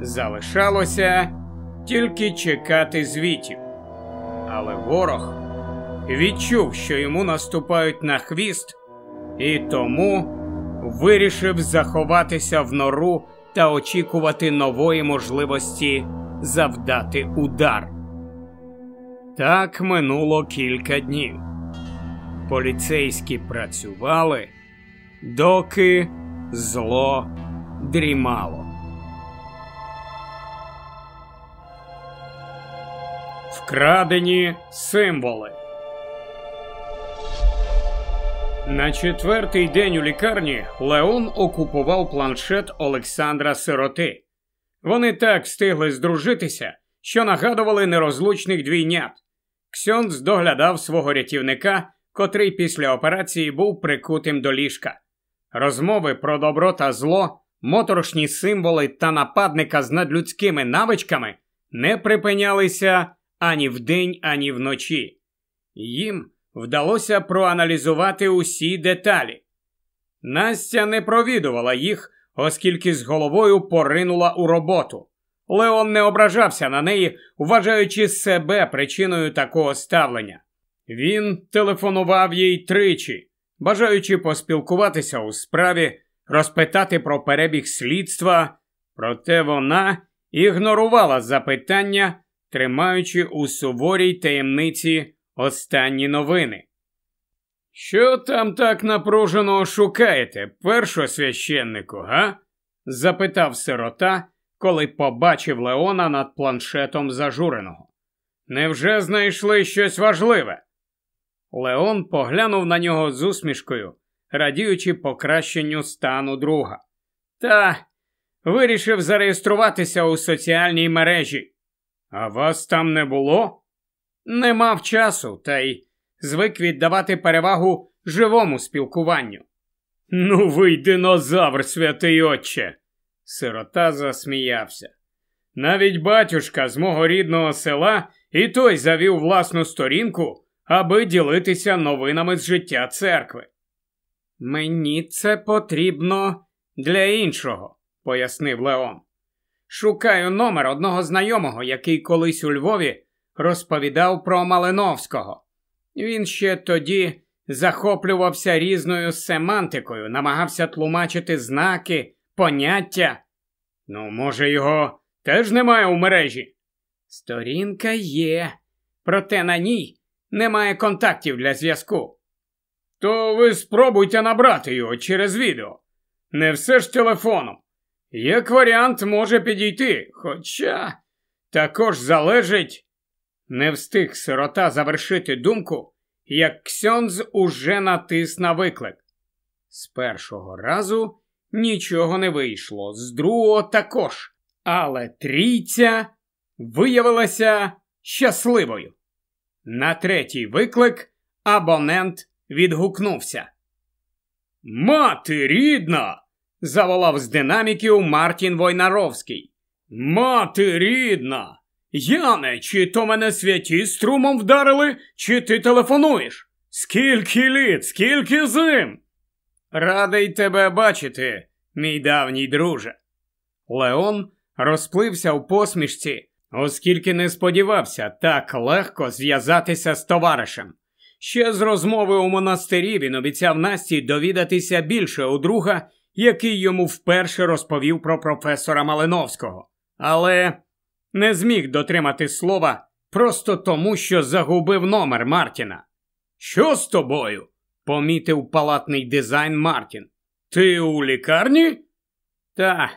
Залишалося тільки чекати звітів. Але ворог відчув, що йому наступають на хвіст, і тому вирішив заховатися в нору та очікувати нової можливості завдати удар. Так минуло кілька днів. Поліцейські працювали, доки зло дрімало. Вкрадені символи. На четвертий день у лікарні Леон окупував планшет Олександра Сироти. Вони так встигли здружитися, що нагадували нерозлучних двійнят. Ксьонц доглядав свого рятівника, котрий після операції був прикутим до ліжка. Розмови про добро та зло, моторошні символи та нападника з надлюдськими навичками не припинялися ані вдень, ані вночі. Їм вдалося проаналізувати усі деталі. Настя не провідувала їх, оскільки з головою поринула у роботу. Леон не ображався на неї, вважаючи себе причиною такого ставлення. Він телефонував їй тричі, бажаючи поспілкуватися у справі, розпитати про перебіг слідства, проте вона ігнорувала запитання, тримаючи у суворій таємниці останні новини. Що там так напружено шукаєте, першосвященнику, га? запитав сирота, коли побачив Леона над планшетом зажуреного. Невже знайшли щось важливе? Леон поглянув на нього з усмішкою, радіючи покращенню стану друга. Та вирішив зареєструватися у соціальній мережі. А вас там не було? Не мав часу, та й звик віддавати перевагу живому спілкуванню. Ну, ви динозавр, святий отче. Сирота засміявся. Навіть батюшка з мого рідного села і той завів власну сторінку, аби ділитися новинами з життя церкви. Мені це потрібно для іншого, пояснив Леон. Шукаю номер одного знайомого, який колись у Львові розповідав про Малиновського. Він ще тоді захоплювався різною семантикою, намагався тлумачити знаки, поняття. Ну, може, його теж немає у мережі? Сторінка є, проте на ній немає контактів для зв'язку. То ви спробуйте набрати його через відео. Не все ж телефоном. Як варіант може підійти, хоча також залежить. Не встиг сирота завершити думку, як Ксьонз уже натис на виклик. З першого разу нічого не вийшло, з другого також. Але трійця виявилася щасливою. На третій виклик абонент відгукнувся. Мати рідна! заволав з динаміків Мартін Войнаровський. Мати рідна! Яне, чи то мене святі струмом вдарили, чи ти телефонуєш? Скільки літ, скільки зим? Радий тебе бачити, мій давній друже. Леон розплився в посмішці, оскільки не сподівався так легко зв'язатися з товаришем. Ще з розмови у монастирі він обіцяв Насті довідатися більше у друга, який йому вперше розповів про професора Малиновського, але не зміг дотримати слова просто тому, що загубив номер Мартіна. Що з тобою? помітив палатний дизайн Мартін. Ти у лікарні? Та,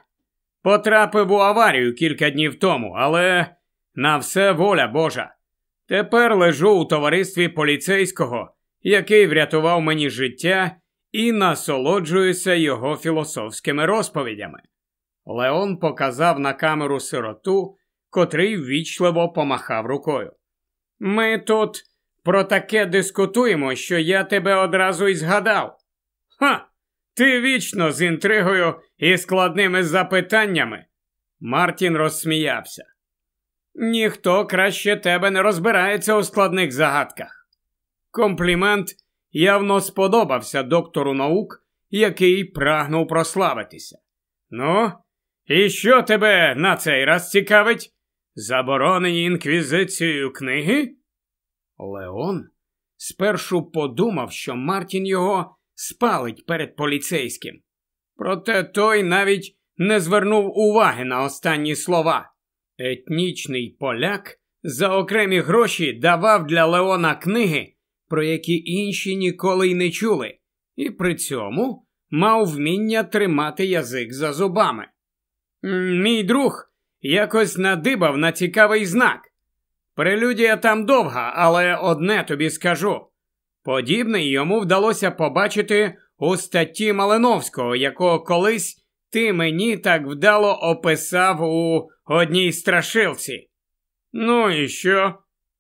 потрапив у аварію кілька днів тому, але на все воля Божа. Тепер лежу у товаристві поліцейського, який врятував мені життя і насолоджуюся його філософськими розповідями. Леон показав на камеру сироту, котрий ввічливо помахав рукою. Ми тут про таке дискутуємо, що я тебе одразу й згадав. Ха! Ти вічно з інтригою і складними запитаннями. Мартін розсміявся. Ніхто краще тебе не розбирається у складних загадках. Комплімент явно сподобався доктору наук, який прагнув прославитися. Ну, і що тебе на цей раз цікавить? Заборонені інквізицією книги? Леон спершу подумав, що Мартін його спалить перед поліцейським. Проте той навіть не звернув уваги на останні слова. Етнічний поляк за окремі гроші давав для Леона книги, про які інші ніколи й не чули, і при цьому мав вміння тримати язик за зубами. Мій друг якось надибав на цікавий знак. Прелюдія там довга, але одне тобі скажу. Подібне йому вдалося побачити у статті Малиновського, якого колись ти мені так вдало описав у одній страшилці. Ну і що?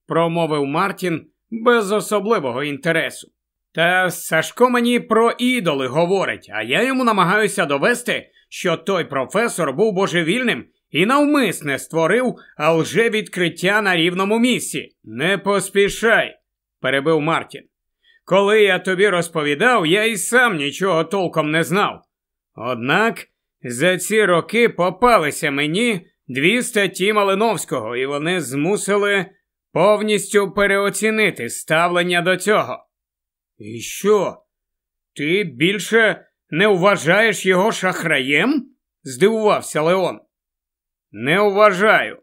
промовив Мартін без особливого інтересу. Та Сашко мені про ідоли говорить, а я йому намагаюся довести, що той професор був божевільним і навмисне створив лже відкриття на рівному місці. Не поспішай, перебив Мартін. Коли я тобі розповідав, я і сам нічого толком не знав. Однак за ці роки попалися мені дві статті Малиновського, і вони змусили повністю переоцінити ставлення до цього. І що? Ти більше не вважаєш його шахраєм? здивувався Леон. Не вважаю,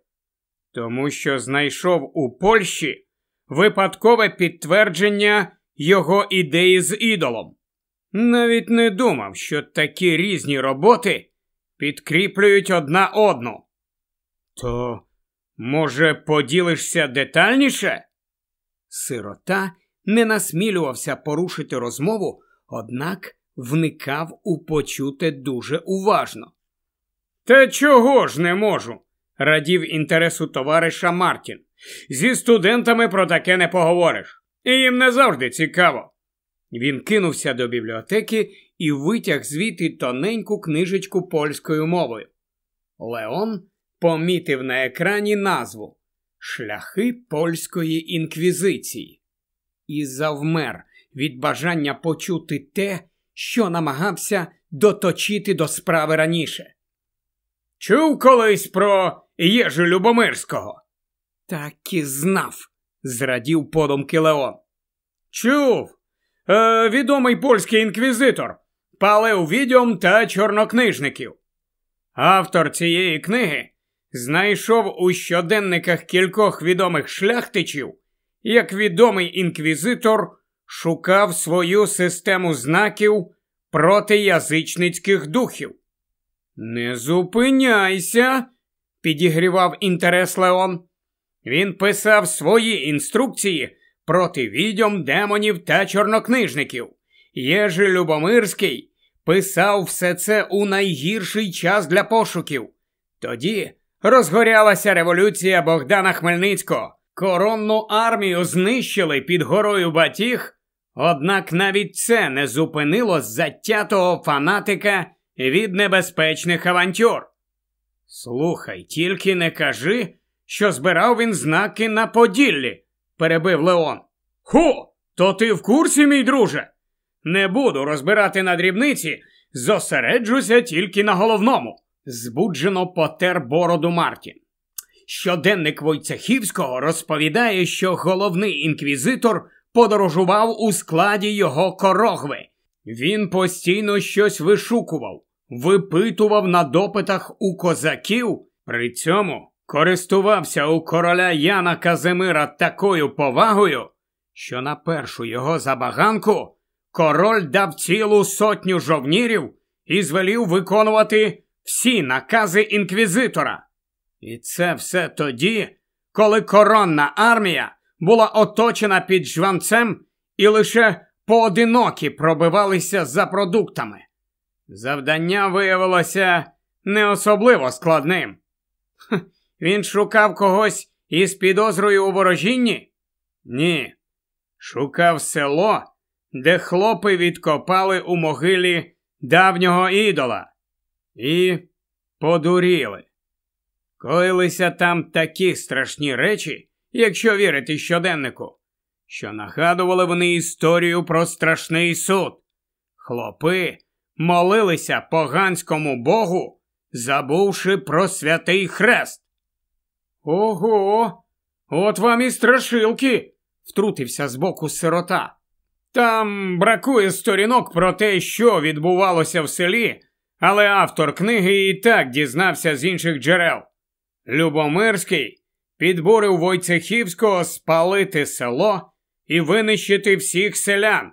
тому що знайшов у Польщі випадкове підтвердження його ідеї з ідолом. Навіть не думав, що такі різні роботи підкріплюють одна одну. То, може, поділишся детальніше? Сирота не насмілювався порушити розмову, однак вникав у почуте дуже уважно. Та чого ж не можу? радів інтересу товариша Мартін. Зі студентами про таке не поговориш. І їм не завжди цікаво. Він кинувся до бібліотеки і витяг звідти тоненьку книжечку польською мовою. Леон помітив на екрані назву Шляхи польської інквізиції і завмер від бажання почути те, що намагався доточити до справи раніше. Чув колись про Єжу Любомирського? Так і знав, зрадів подумки Леон. Чув. Е, Відомий польський інквізитор, палив відьом та чорнокнижників. Автор цієї книги знайшов у щоденниках кількох відомих шляхтичів, як відомий інквізитор шукав свою систему знаків проти язичницьких духів. Не зупиняйся, підігрівав інтерес Леон. Він писав свої інструкції проти відьом, демонів та чорнокнижників. Єжи Любомирський писав все це у найгірший час для пошуків. Тоді розгорялася революція Богдана Хмельницького. Коронну армію знищили під горою Батіг, однак навіть це не зупинило затятого фанатика від небезпечних авантюр. Слухай, тільки не кажи, що збирав він знаки на Поділлі, перебив Леон. Ху, то ти в курсі, мій друже? Не буду розбирати на дрібниці, зосереджуся тільки на головному. Збуджено потер бороду Мартін. Щоденник Войцехівського розповідає, що головний інквізитор подорожував у складі його корогви. Він постійно щось вишукував, випитував на допитах у козаків, при цьому користувався у короля Яна Казимира такою повагою, що на першу його забаганку король дав цілу сотню жовнірів і звелів виконувати всі накази інквізитора. І це все тоді, коли коронна армія була оточена під жванцем і лише поодинокі пробивалися за продуктами. Завдання виявилося не особливо складним. він шукав когось із підозрою у ворожінні? Ні. Шукав село, де хлопи відкопали у могилі давнього ідола. І подуріли. Коїлися там такі страшні речі, якщо вірити щоденнику, що нагадували вони історію про страшний суд. Хлопи молилися поганському богу, забувши про святий хрест. Ого, от вам і страшилки, втрутився збоку сирота. Там бракує сторінок про те, що відбувалося в селі, але автор книги і так дізнався з інших джерел. Любомирський підбурив Войцехівського спалити село і винищити всіх селян.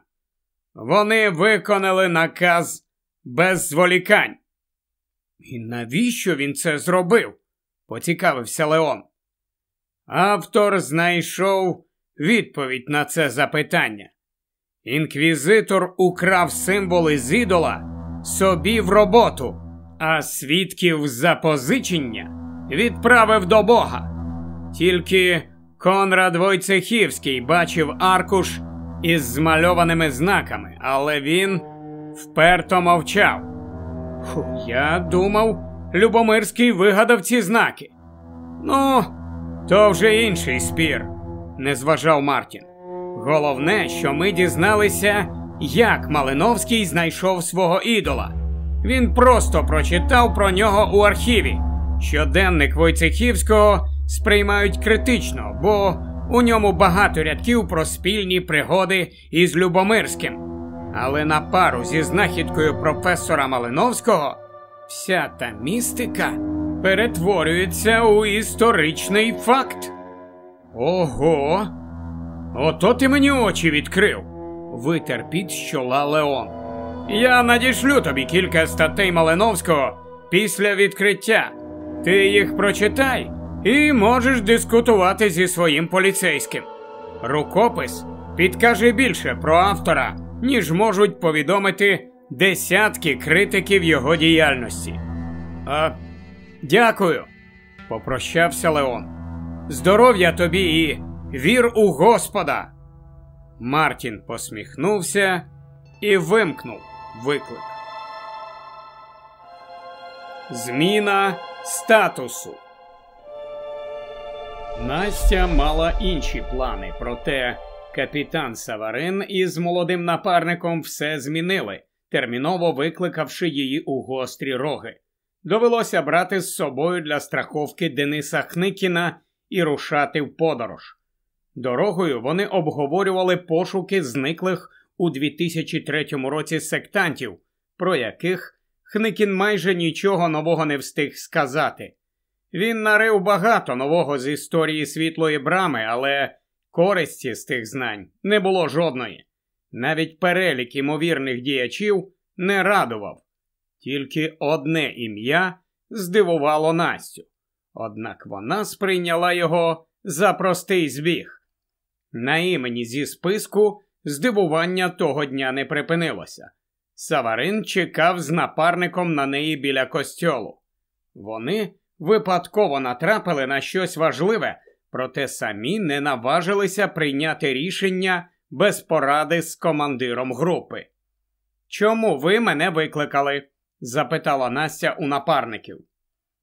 Вони виконали наказ без зволікань. І навіщо він це зробив? поцікавився Леон. Автор знайшов відповідь на це запитання. Інквізитор украв символи з ідола собі в роботу, а свідків запозичення відправив до Бога. Тільки Конрад Войцехівський бачив аркуш із змальованими знаками, але він вперто мовчав. Фу, Я думав, Любомирський вигадав ці знаки. Ну, то вже інший спір, не зважав Мартін. Головне, що ми дізналися, як Малиновський знайшов свого ідола. Він просто прочитав про нього у архіві. Щоденник Войцехівського сприймають критично, бо у ньому багато рядків про спільні пригоди із Любомирським. Але на пару зі знахідкою професора Малиновського вся та містика перетворюється у історичний факт. Ого! Ото ти мені очі відкрив. Витер під щола Леон. Я надішлю тобі кілька статей Малиновського після відкриття. Ти їх прочитай і можеш дискутувати зі своїм поліцейським. Рукопис підкаже більше про автора, ніж можуть повідомити десятки критиків його діяльності. А, Дякую, попрощався Леон. Здоров'я тобі і вір у Господа. Мартін посміхнувся і вимкнув виклик. Зміна статусу. Настя мала інші плани, проте капітан Саварин із молодим напарником все змінили, терміново викликавши її у гострі роги. Довелося брати з собою для страховки Дениса Хникіна і рушати в подорож. Дорогою вони обговорювали пошуки зниклих у 2003 році сектантів, про яких Хникін майже нічого нового не встиг сказати. Він нарив багато нового з історії світлої брами, але користі з тих знань не було жодної. Навіть перелік імовірних діячів не радував. Тільки одне ім'я здивувало Настю, однак вона сприйняла його за простий збіг. На імені зі списку здивування того дня не припинилося. Саварин чекав з напарником на неї біля костьолу. Вони випадково натрапили на щось важливе, проте самі не наважилися прийняти рішення без поради з командиром групи. Чому ви мене викликали? запитала Настя у напарників.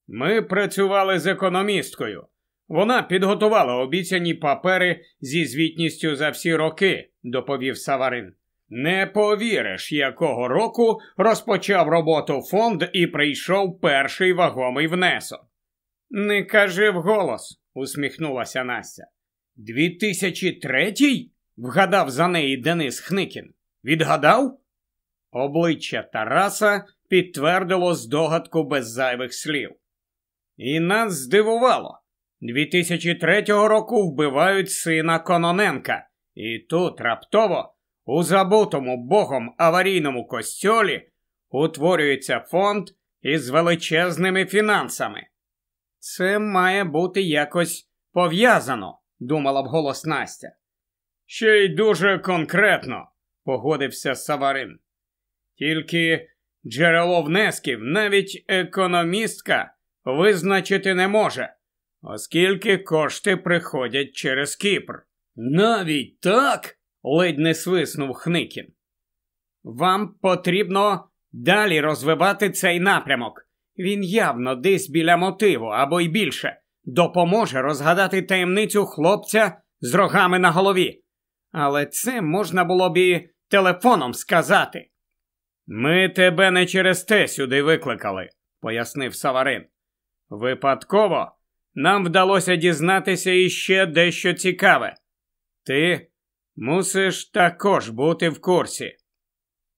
Ми працювали з економісткою. Вона підготувала обіцяні папери зі звітністю за всі роки, доповів Саварин. Не повіриш, якого року розпочав роботу фонд і прийшов перший вагомий внесок. Не кажи вголос, усміхнулася Настя. «2003?» – вгадав за неї Денис Хникін. Відгадав? Обличчя Тараса підтвердило здогадку без зайвих слів. І нас здивувало. 2003 року вбивають сина Кононенка, і тут раптово, у забутому богом аварійному костьолі, утворюється фонд із величезними фінансами. Це має бути якось пов'язано, думала вголос Настя. Ще й дуже конкретно, погодився Саварин. Тільки джерело внесків навіть економістка визначити не може, оскільки кошти приходять через Кіпр. Навіть так? Ледь не свиснув Хникін. Вам потрібно далі розвивати цей напрямок. Він явно десь біля мотиву або й більше допоможе розгадати таємницю хлопця з рогами на голові. Але це можна було б і телефоном сказати. Ми тебе не через те сюди викликали, пояснив Саварин. Випадково нам вдалося дізнатися іще дещо цікаве. Ти мусиш також бути в курсі.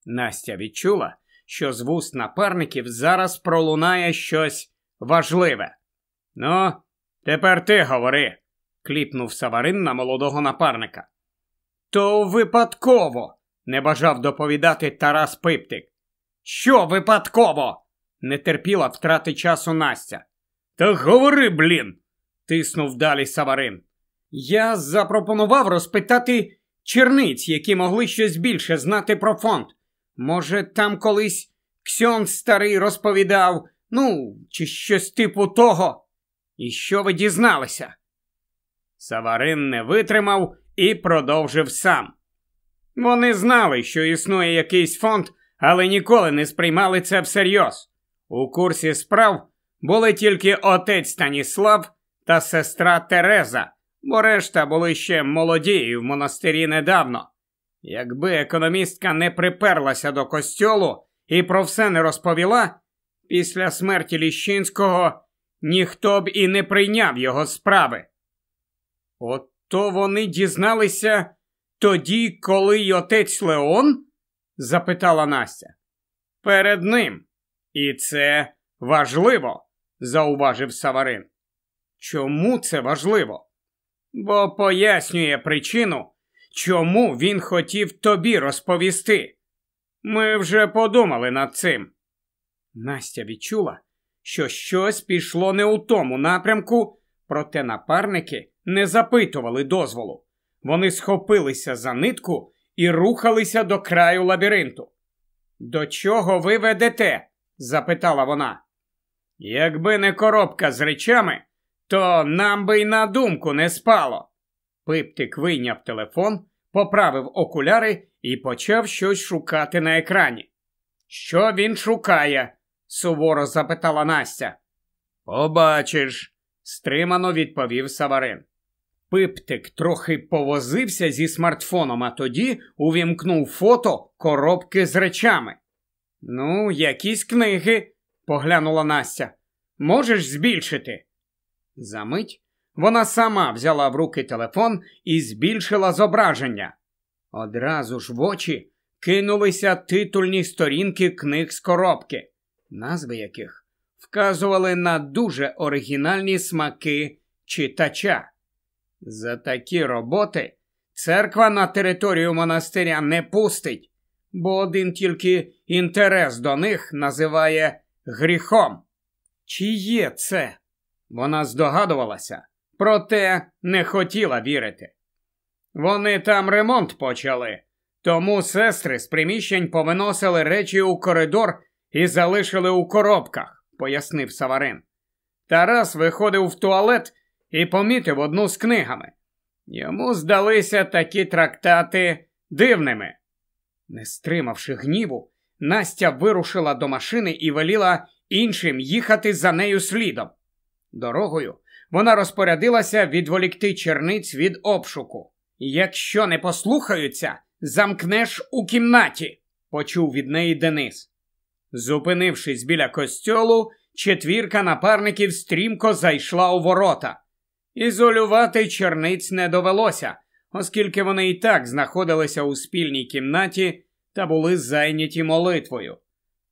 Настя відчула, що з вуст напарників зараз пролунає щось важливе. Ну, тепер ти говори, кліпнув Саварин на молодого напарника. То випадково, не бажав доповідати Тарас Пиптик. Що випадково? не терпіла втрати часу Настя. Та говори, блін, тиснув далі Саварин. Я запропонував розпитати черниць, які могли щось більше знати про фонд. Може, там колись Ксьон старий розповідав, ну, чи щось типу того. І що ви дізналися? Саварин не витримав і продовжив сам. Вони знали, що існує якийсь фонд, але ніколи не сприймали це всерйоз. У курсі справ були тільки отець Станіслав та сестра Тереза, бо решта були ще молоді і в монастирі недавно. Якби економістка не приперлася до костьолу і про все не розповіла, після смерті Ліщинського ніхто б і не прийняв його справи. Ото вони дізналися тоді, коли й отець Леон? запитала Настя. Перед ним. І це важливо, зауважив Саварин. Чому це важливо? Бо пояснює причину, чому він хотів тобі розповісти. Ми вже подумали над цим. Настя відчула, що щось пішло не у тому напрямку, проте напарники не запитували дозволу. Вони схопилися за нитку і рухалися до краю лабіринту. До чого ви ведете? запитала вона. Якби не коробка з речами, то нам би й на думку не спало. Пиптик вийняв телефон, поправив окуляри і почав щось шукати на екрані. Що він шукає? суворо запитала Настя. Побачиш, стримано відповів Саварин. Пиптик трохи повозився зі смартфоном, а тоді увімкнув фото коробки з речами. Ну, якісь книги, поглянула Настя. Можеш збільшити? Замить вона сама взяла в руки телефон і збільшила зображення. Одразу ж в очі кинулися титульні сторінки книг з коробки, назви яких вказували на дуже оригінальні смаки читача. За такі роботи церква на територію монастиря не пустить, бо один тільки інтерес до них називає гріхом. Чи є це? Вона здогадувалася, проте не хотіла вірити. Вони там ремонт почали, тому сестри з приміщень повиносили речі у коридор і залишили у коробках, пояснив Саварин. Тарас виходив в туалет і помітив одну з книгами. Йому здалися такі трактати дивними. Не стримавши гніву, Настя вирушила до машини і веліла іншим їхати за нею слідом. Дорогою вона розпорядилася відволікти черниць від обшуку. Якщо не послухаються, замкнеш у кімнаті, почув від неї Денис. Зупинившись біля костьолу, четвірка напарників стрімко зайшла у ворота. Ізолювати черниць не довелося, оскільки вони і так знаходилися у спільній кімнаті та були зайняті молитвою.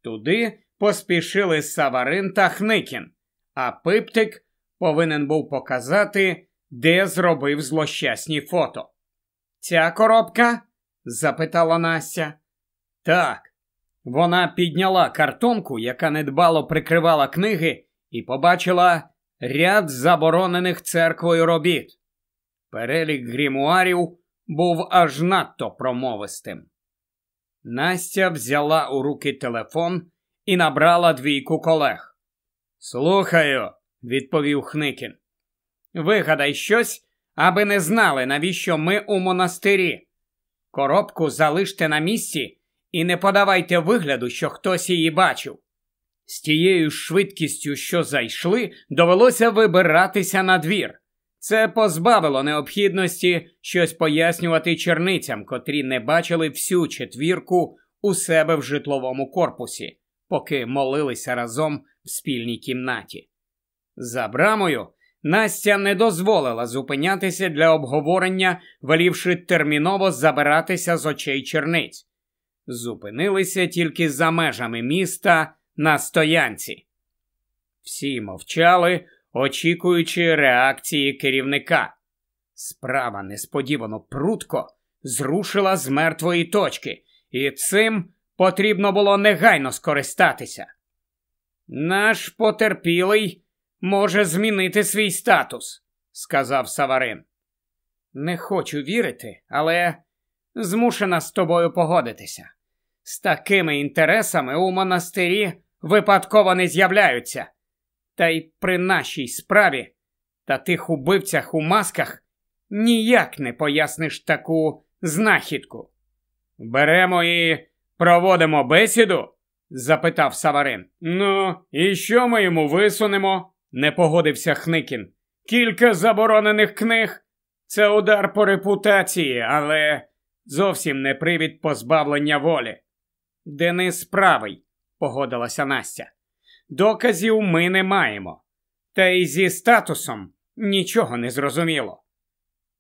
Туди поспішили Саварин та Хникін, а Пиптик повинен був показати, де зробив злощасні фото. Ця коробка? запитала Настя. Так. Вона підняла картонку, яка недбало прикривала книги, і побачила ряд заборонених церквою робіт. Перелік грімуарів був аж надто промовистим. Настя взяла у руки телефон і набрала двійку колег. Слухаю, відповів Хникін. Вигадай щось, аби не знали, навіщо ми у монастирі. Коробку залиште на місці і не подавайте вигляду, що хтось її бачив. З тією швидкістю, що зайшли, довелося вибиратися на двір. Це позбавило необхідності щось пояснювати черницям, котрі не бачили всю четвірку у себе в житловому корпусі, поки молилися разом в спільній кімнаті. За брамою Настя не дозволила зупинятися для обговорення, велівши терміново забиратися з очей черниць. Зупинилися тільки за межами міста на стоянці. Всі мовчали, очікуючи реакції керівника. Справа несподівано прутко зрушила з мертвої точки, і цим потрібно було негайно скористатися. Наш потерпілий може змінити свій статус, сказав Саварин. Не хочу вірити, але змушена з тобою погодитися. З такими інтересами у монастирі випадково не з'являються. Та й при нашій справі та тих убивцях у масках ніяк не поясниш таку знахідку. Беремо і проводимо бесіду? Запитав Саварин. Ну, і що ми йому висунемо? не погодився Хникін. Кілька заборонених книг. Це удар по репутації, але зовсім не привід позбавлення волі. Денис правий, погодилася Настя. Доказів ми не маємо. Та й зі статусом нічого не зрозуміло.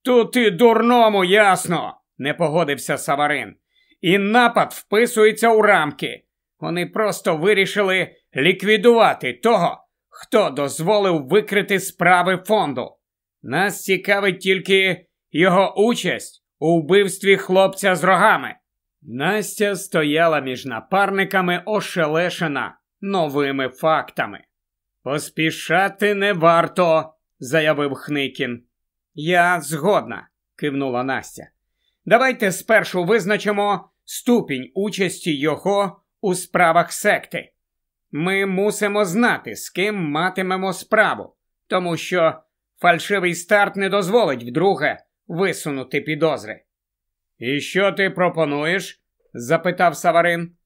Тут і дурному ясно, не погодився Саварин. і напад вписується у рамки. Вони просто вирішили ліквідувати того, хто дозволив викрити справи фонду. Нас цікавить тільки його участь у вбивстві хлопця з рогами. Настя стояла між напарниками ошелешена новими фактами. Поспішати не варто, заявив Хникін. Я згодна, кивнула Настя. Давайте спершу визначимо ступінь участі його у справах секти. Ми мусимо знати, з ким матимемо справу, тому що фальшивий старт не дозволить вдруге висунути підозри. І що ти пропонуєш? запитав Саварин.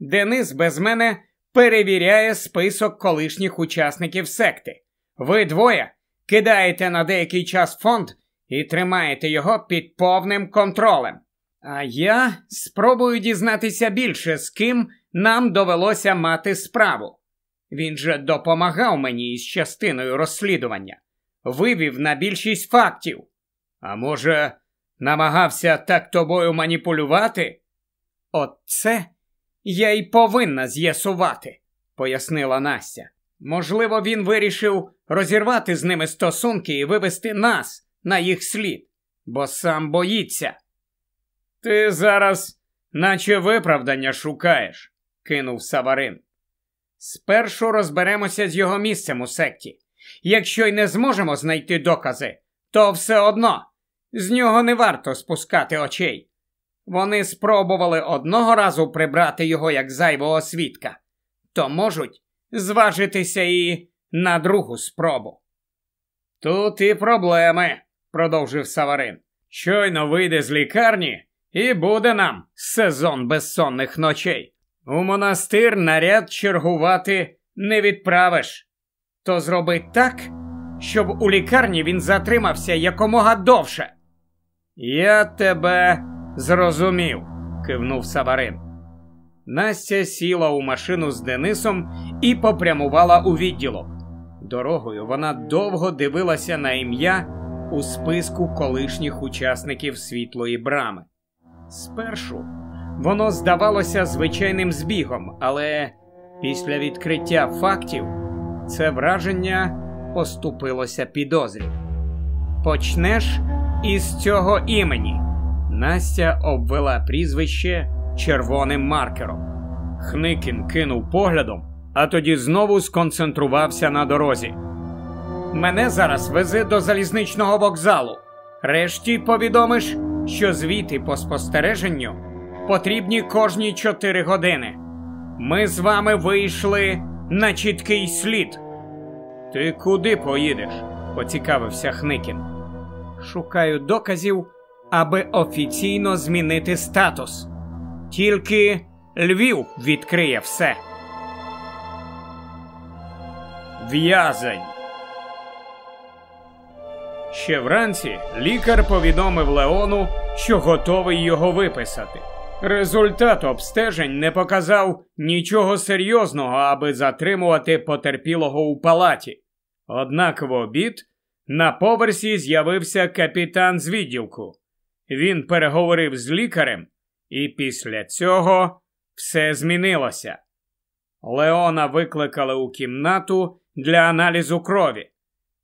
Денис без мене перевіряє список колишніх учасників секти. Ви двоє кидаєте на деякий час фонд і тримаєте його під повним контролем. А я спробую дізнатися більше, з ким нам довелося мати справу. Він же допомагав мені із частиною розслідування, вивів на більшість фактів. А може, намагався так тобою маніпулювати? От це я й повинна з'ясувати, пояснила Настя. Можливо, він вирішив розірвати з ними стосунки і вивести нас на їх слід, бо сам боїться. Ти зараз, наче виправдання, шукаєш, кинув Саварин. Спершу розберемося з його місцем у секті. Якщо й не зможемо знайти докази, то все одно з нього не варто спускати очей. Вони спробували одного разу прибрати його як зайвого свідка, то можуть зважитися і на другу спробу. Тут і проблеми, продовжив Саварин. Щойно вийде з лікарні, і буде нам сезон безсонних ночей. У монастир наряд чергувати не відправиш. То зроби так, щоб у лікарні він затримався якомога довше. Я тебе зрозумів, кивнув Саварин. Настя сіла у машину з Денисом і попрямувала у відділок. Дорогою вона довго дивилася на ім'я у списку колишніх учасників світлої брами. Спершу воно здавалося звичайним збігом, але після відкриття фактів це враження поступилося підозрі. Почнеш із цього імені. Настя обвела прізвище червоним маркером. Хникін кинув поглядом, а тоді знову сконцентрувався на дорозі. Мене зараз вези до залізничного вокзалу. Решті повідомиш, що звіти по спостереженню потрібні кожні чотири години. Ми з вами вийшли на чіткий слід. Ти куди поїдеш? поцікавився Хникін. Шукаю доказів, аби офіційно змінити статус. Тільки Львів відкриє все. В'язень. Ще вранці лікар повідомив Леону, що готовий його виписати. Результат обстежень не показав нічого серйозного, аби затримувати потерпілого у палаті. Однак в обід на поверсі з'явився капітан з відділку. Він переговорив з лікарем, і після цього все змінилося. Леона викликали у кімнату для аналізу крові.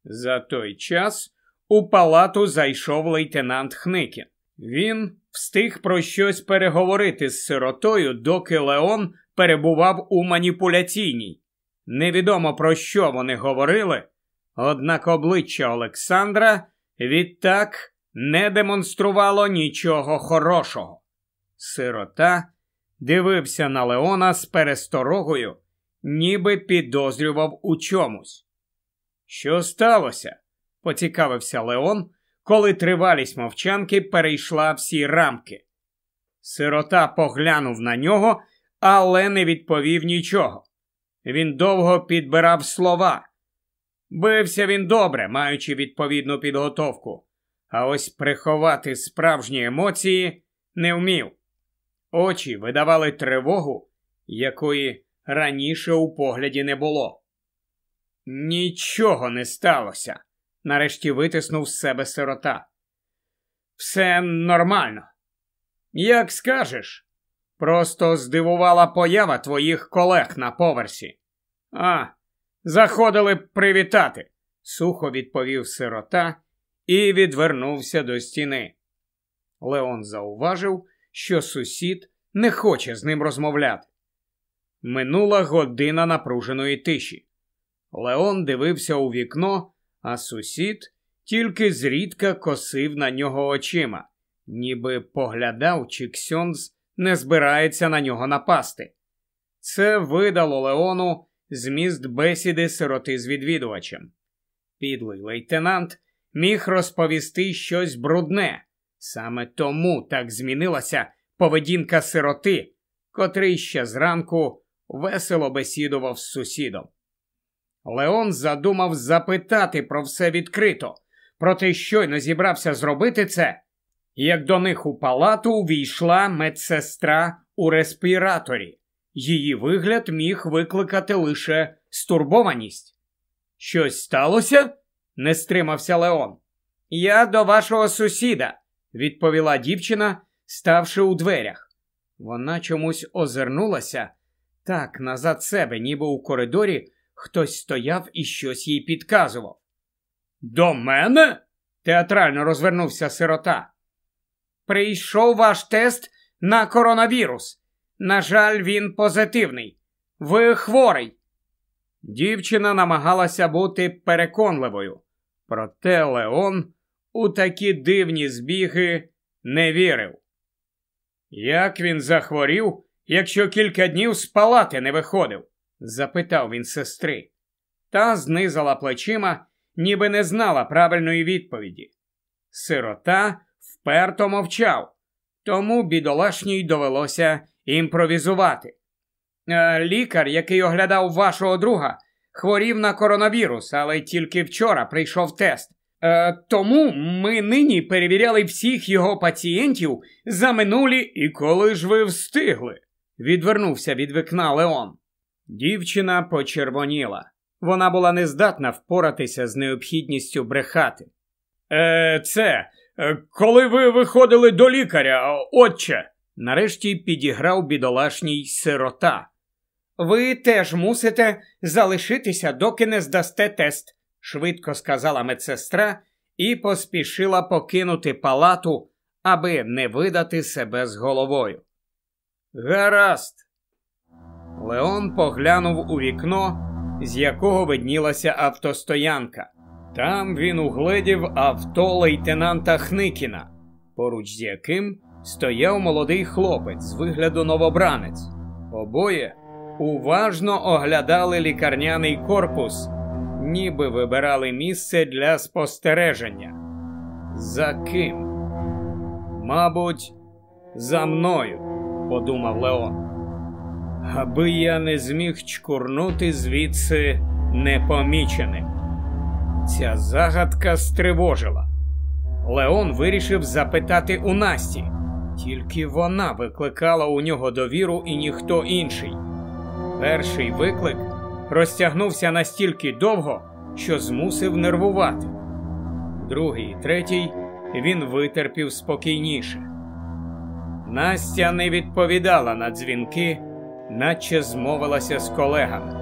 За той час у палату зайшов лейтенант Хникін. Він встиг про щось переговорити з сиротою, доки Леон перебував у маніпуляційній. Невідомо про що вони говорили, однак обличчя Олександра відтак не демонструвало нічого хорошого. Сирота дивився на Леона з пересторогою, ніби підозрював у чомусь. Що сталося? Поцікавився Леон, коли тривалість мовчанки перейшла всі рамки. Сирота поглянув на нього, але не відповів нічого. Він довго підбирав слова. Бився він добре, маючи відповідну підготовку, а ось приховати справжні емоції не вмів. Очі видавали тривогу, якої раніше у погляді не було. Нічого не сталося, нарешті витиснув з себе сирота. Все нормально. Як скажеш. Просто здивувала поява твоїх колег на поверсі. А, заходили б привітати, сухо відповів сирота і відвернувся до стіни. Леон зауважив, що сусід не хоче з ним розмовляти. Минула година напруженої тиші. Леон дивився у вікно, а сусід тільки зрідка косив на нього очима, ніби поглядав, чи Ксьонз не збирається на нього напасти. Це видало Леону зміст бесіди сироти з відвідувачем. Підлий лейтенант міг розповісти щось брудне, саме тому так змінилася поведінка сироти, котрий ще зранку весело бесідував з сусідом. Леон задумав запитати про все відкрито, проте щойно зібрався зробити це, як до них у палату увійшла медсестра у респіраторі. Її вигляд міг викликати лише стурбованість. Щось сталося? не стримався Леон. Я до вашого сусіда, відповіла дівчина, ставши у дверях. Вона чомусь озирнулася так назад себе, ніби у коридорі хтось стояв і щось їй підказував. До мене? театрально розвернувся сирота. Прийшов ваш тест на коронавірус. На жаль, він позитивний. Ви хворий. Дівчина намагалася бути переконливою, проте Леон у такі дивні збіги не вірив. Як він захворів, якщо кілька днів з палати не виходив? Запитав він сестри. Та знизала плечима, ніби не знала правильної відповіді. Сирота вперто мовчав, тому бідолашній довелося імпровізувати. Е, лікар, який оглядав вашого друга, хворів на коронавірус, але тільки вчора прийшов тест. Е, тому ми нині перевіряли всіх його пацієнтів за минулі і коли ж ви встигли, відвернувся від вікна Леон. Дівчина почервоніла. Вона була нездатна впоратися з необхідністю брехати. Е, Це, е, коли ви виходили до лікаря, отче, нарешті підіграв бідолашній сирота. Ви теж мусите залишитися, доки не здасте тест, швидко сказала медсестра і поспішила покинути палату, аби не видати себе з головою. Гаразд. Леон поглянув у вікно, з якого виднілася автостоянка. Там він угледів авто лейтенанта Хникіна, поруч з яким стояв молодий хлопець з вигляду новобранець. Обоє уважно оглядали лікарняний корпус, ніби вибирали місце для спостереження. За ким? Мабуть, за мною, подумав Леон. Аби я не зміг чкурнути звідси непоміченим. Ця загадка стривожила. Леон вирішив запитати у Насті, тільки вона викликала у нього довіру і ніхто інший. Перший виклик розтягнувся настільки довго, що змусив нервувати. Другий і третій він витерпів спокійніше. Настя не відповідала на дзвінки, наче змовилася з колегами.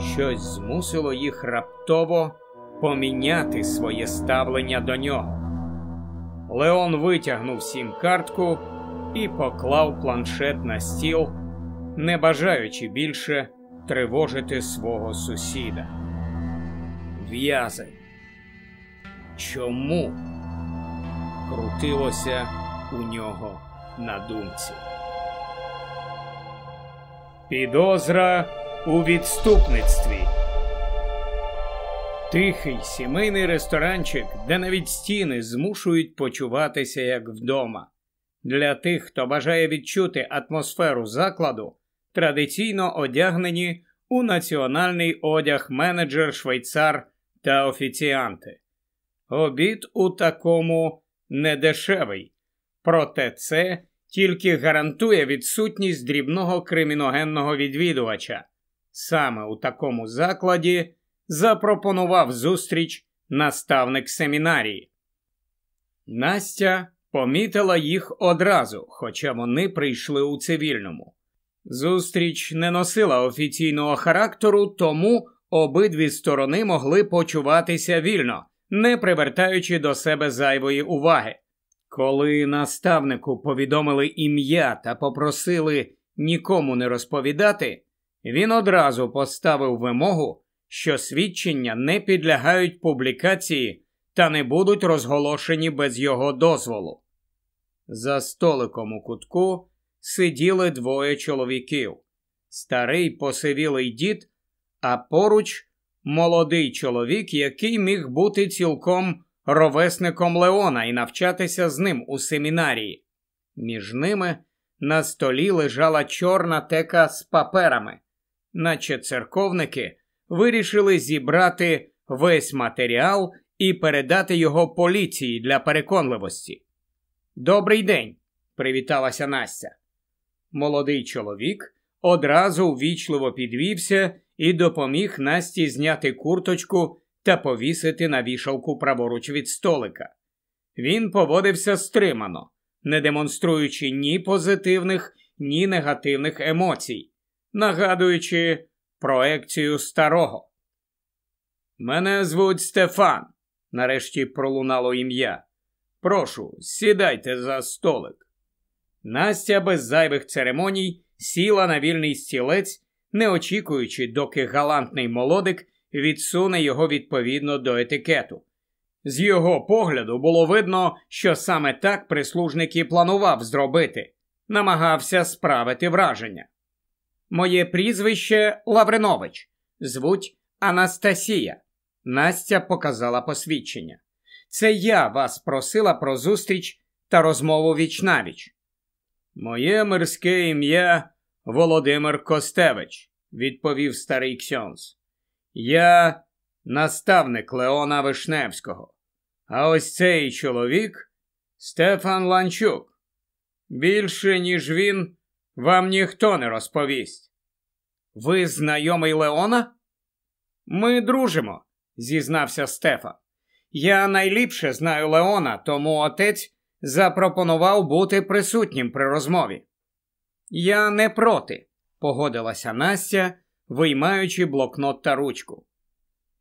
Щось змусило їх раптово поміняти своє ставлення до нього. Леон витягнув сім картку і поклав планшет на стіл, не бажаючи більше тривожити свого сусіда. В'язень. Чому? Крутилося у нього на думці. Підозра у відступництві. Тихий сімейний ресторанчик, де навіть стіни змушують почуватися як вдома. Для тих, хто бажає відчути атмосферу закладу, традиційно одягнені у національний одяг менеджер, швейцар та офіціанти. Обід у такому недешевий, проте це тільки гарантує відсутність дрібного криміногенного відвідувача. Саме у такому закладі запропонував зустріч наставник семінарії. Настя помітила їх одразу, хоча вони прийшли у цивільному. Зустріч не носила офіційного характеру, тому обидві сторони могли почуватися вільно, не привертаючи до себе зайвої уваги. Коли наставнику повідомили ім'я та попросили нікому не розповідати, він одразу поставив вимогу, що свідчення не підлягають публікації та не будуть розголошені без його дозволу. За столиком у кутку сиділи двоє чоловіків старий посивілий дід, а поруч молодий чоловік, який міг бути цілком ровесником Леона і навчатися з ним у семінарії. Між ними на столі лежала чорна тека з паперами, наче церковники вирішили зібрати весь матеріал і передати його поліції для переконливості. Добрий день, привіталася Настя. Молодий чоловік одразу ввічливо підвівся і допоміг Насті зняти курточку та повісити на вішалку праворуч від столика. Він поводився стримано, не демонструючи ні позитивних, ні негативних емоцій, нагадуючи проекцію старого. Мене звуть Стефан, нарешті пролунало ім'я. Прошу, сідайте за столик. Настя без зайвих церемоній сіла на вільний стілець, не очікуючи, доки галантний молодик відсуне його відповідно до етикету. З його погляду було видно, що саме так прислужник і планував зробити, намагався справити враження. Моє прізвище Лавринович, звуть Анастасія. Настя показала посвідчення. Це я вас просила про зустріч та розмову вічнавіч. Моє мирське ім'я Володимир Костевич, відповів старий Ксьонс. Я наставник Леона Вишневського. А ось цей чоловік Стефан Ланчук. Більше, ніж він, вам ніхто не розповість. Ви знайомий Леона? Ми дружимо, зізнався Стефан. Я найліпше знаю Леона, тому отець запропонував бути присутнім при розмові. Я не проти, погодилася Настя, виймаючи блокнот та ручку.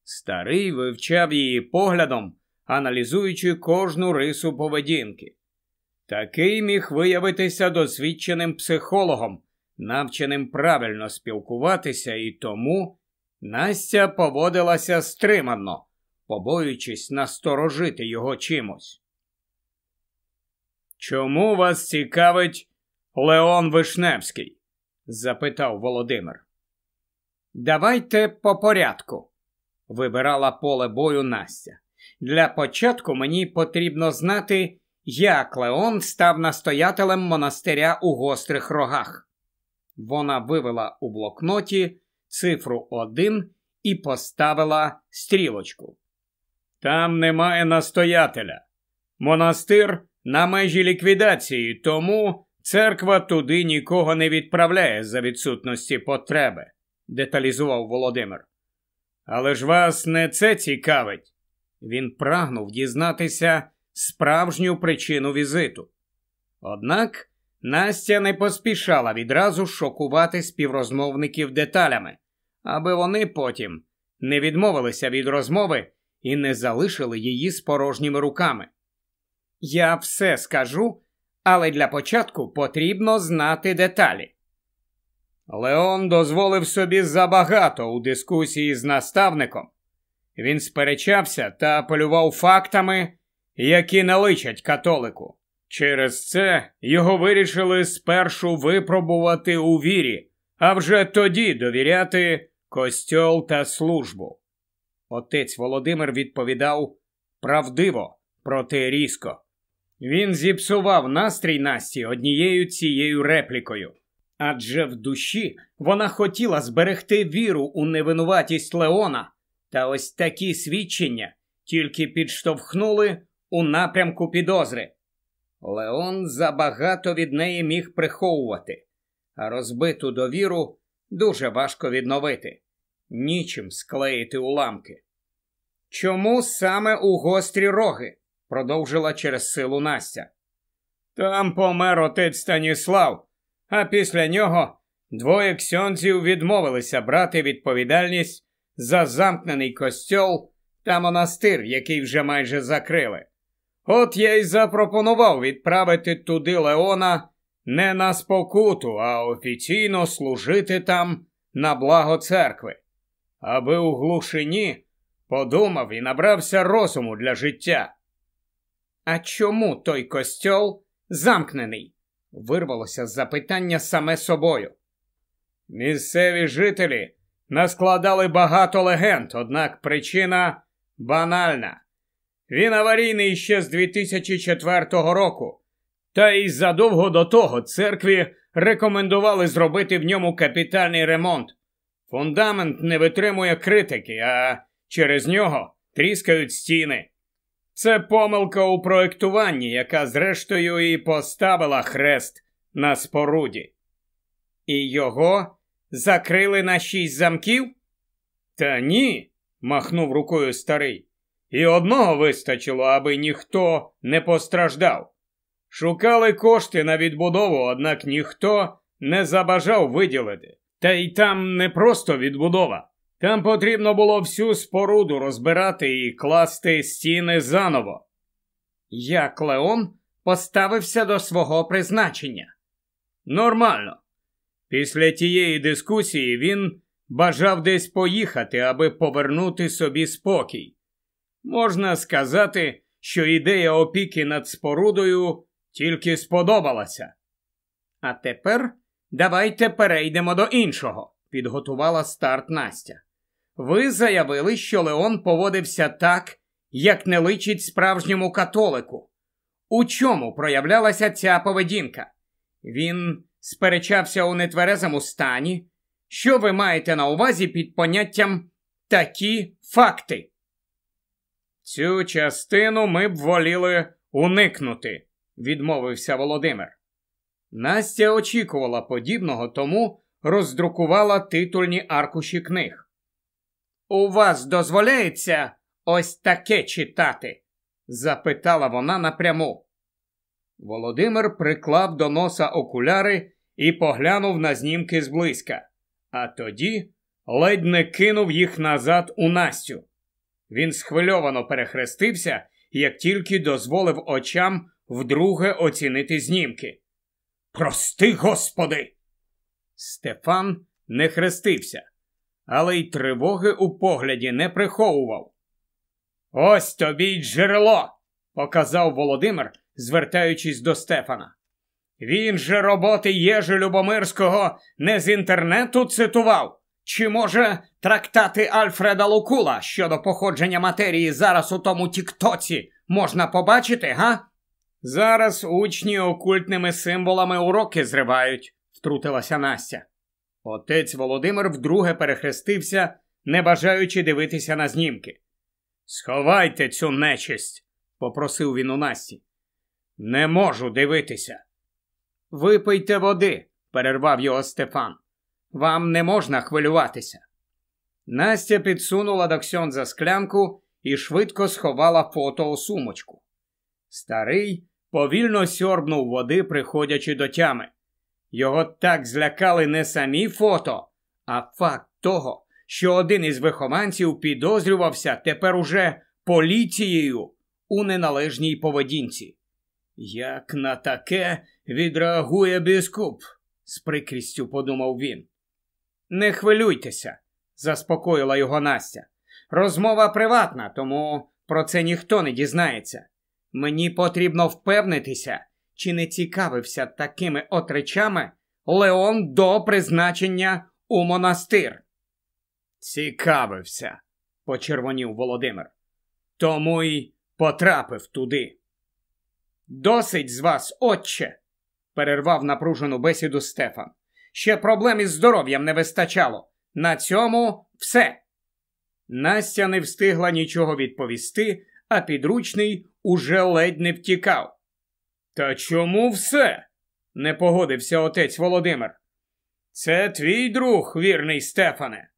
Старий вивчав її поглядом, аналізуючи кожну рису поведінки. Такий міг виявитися досвідченим психологом, навченим правильно спілкуватися, і тому Настя поводилася стримано, побоюючись насторожити його чимось. Чому вас цікавить Леон Вишневський? запитав Володимир. Давайте по порядку, вибирала поле бою Настя. Для початку мені потрібно знати, як Леон став настоятелем монастиря у гострих рогах. Вона вивела у блокноті цифру 1 і поставила стрілочку. Там немає настоятеля. Монастир на межі ліквідації, тому церква туди нікого не відправляє за відсутності потреби, деталізував Володимир. Але ж вас не це цікавить. Він прагнув дізнатися справжню причину візиту. Однак Настя не поспішала відразу шокувати співрозмовників деталями, аби вони потім не відмовилися від розмови і не залишили її з порожніми руками. Я все скажу, але для початку потрібно знати деталі. Леон дозволив собі забагато у дискусії з наставником. Він сперечався та полював фактами, які наличать католику. Через це його вирішили спершу випробувати у вірі, а вже тоді довіряти костьол та службу. Отець Володимир відповідав правдиво, проте різко. Він зіпсував настрій Насті однією цією реплікою. Адже в душі вона хотіла зберегти віру у невинуватість Леона, та ось такі свідчення тільки підштовхнули у напрямку підозри. Леон забагато від неї міг приховувати, а розбиту довіру дуже важко відновити, нічим склеїти уламки. Чому саме у гострі роги? продовжила через силу Настя. Там помер отець Станіслав, а після нього двоє ксьонзів відмовилися брати відповідальність за замкнений костьол та монастир, який вже майже закрили. От я й запропонував відправити туди Леона не на спокуту, а офіційно служити там на благо церкви, аби у глушині подумав і набрався розуму для життя. А чому той костьол замкнений? Вирвалося запитання саме собою. Місцеві жителі наскладали багато легенд, однак причина банальна. Він аварійний ще з 2004 року, та й задовго до того церкві рекомендували зробити в ньому капітальний ремонт. Фундамент не витримує критики, а через нього тріскають стіни. Це помилка у проєктуванні, яка, зрештою, і поставила хрест на споруді. І його закрили на шість замків? Та ні, махнув рукою старий. І одного вистачило, аби ніхто не постраждав. Шукали кошти на відбудову, однак ніхто не забажав виділити. Та й там не просто відбудова. Там потрібно було всю споруду розбирати і класти стіни заново. Як Леон поставився до свого призначення. Нормально. Після тієї дискусії він бажав десь поїхати, аби повернути собі спокій. Можна сказати, що ідея опіки над спорудою тільки сподобалася. А тепер давайте перейдемо до іншого, підготувала старт Настя. Ви заявили, що Леон поводився так, як не личить справжньому католику. У чому проявлялася ця поведінка? Він сперечався у нетверезому стані. Що ви маєте на увазі під поняттям такі факти? Цю частину ми б воліли уникнути, відмовився Володимир. Настя очікувала подібного, тому роздрукувала титульні аркуші книг. У вас дозволяється ось таке читати? запитала вона напряму. Володимир приклав до носа окуляри і поглянув на знімки зблизька, а тоді ледь не кинув їх назад у Настю. Він схвильовано перехрестився, як тільки дозволив очам вдруге оцінити знімки. Прости, господи! Стефан не хрестився, але й тривоги у погляді не приховував. Ось тобі й джерело, показав Володимир, звертаючись до Стефана. Він же роботи Єжи Любомирського не з інтернету цитував. Чи, може, трактати Альфреда Лукула щодо походження матерії зараз у тому Тіктоці можна побачити, га? Зараз учні окультними символами уроки зривають, втрутилася Настя. Отець Володимир вдруге перехрестився, не бажаючи дивитися на знімки. Сховайте цю нечисть, попросив він у Насті. Не можу дивитися. Випийте води, перервав його Стефан. Вам не можна хвилюватися. Настя підсунула до Ксьонза склянку і швидко сховала фото у сумочку. Старий повільно сьорбнув води, приходячи до тями. Його так злякали не самі фото, а факт того, що один із вихованців підозрювався тепер уже поліцією у неналежній поведінці. Як на таке відреагує біскуп? з прикрістю подумав він. Не хвилюйтеся, заспокоїла його Настя. Розмова приватна, тому про це ніхто не дізнається. Мені потрібно впевнитися, чи не цікавився такими отречами Леон до призначення у монастир. Цікавився, почервонів Володимир. Тому й потрапив туди. Досить з вас, отче, перервав напружену бесіду Стефан. Ще проблем із здоров'ям не вистачало. На цьому все. Настя не встигла нічого відповісти, а підручний уже ледь не втікав. Та чому все? не погодився отець Володимир. Це твій друг, вірний Стефане.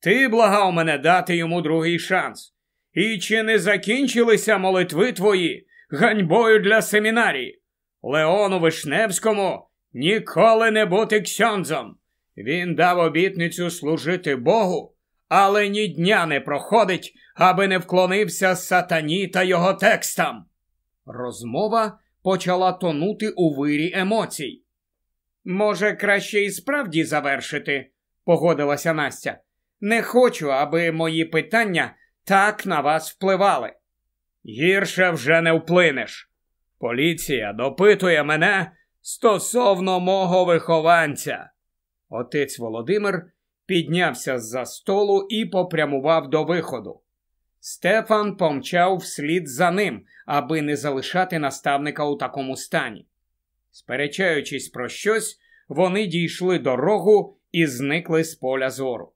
Ти благав мене дати йому другий шанс. І чи не закінчилися молитви твої ганьбою для семінарії? Леону Вишневському ніколи не бути ксьонзом. Він дав обітницю служити Богу, але ні дня не проходить, аби не вклонився сатані та його текстам. Розмова почала тонути у вирі емоцій. Може, краще і справді завершити, погодилася Настя. Не хочу, аби мої питання так на вас впливали. Гірше вже не вплинеш. Поліція допитує мене стосовно мого вихованця. Отець Володимир піднявся з за столу і попрямував до виходу. Стефан помчав вслід за ним, аби не залишати наставника у такому стані. Сперечаючись про щось, вони дійшли дорогу і зникли з поля зору.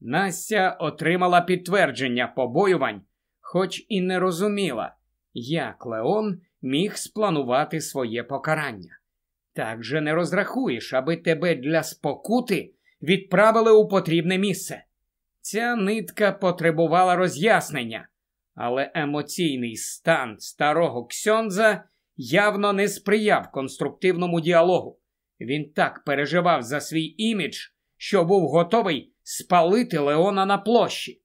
Настя отримала підтвердження побоювань, хоч і не розуміла, як Леон міг спланувати своє покарання. Так же не розрахуєш, аби тебе для спокути відправили у потрібне місце. Ця нитка потребувала роз'яснення, але емоційний стан старого Ксьонза явно не сприяв конструктивному діалогу. Він так переживав за свій імідж, що був готовий спалити Леона на площі.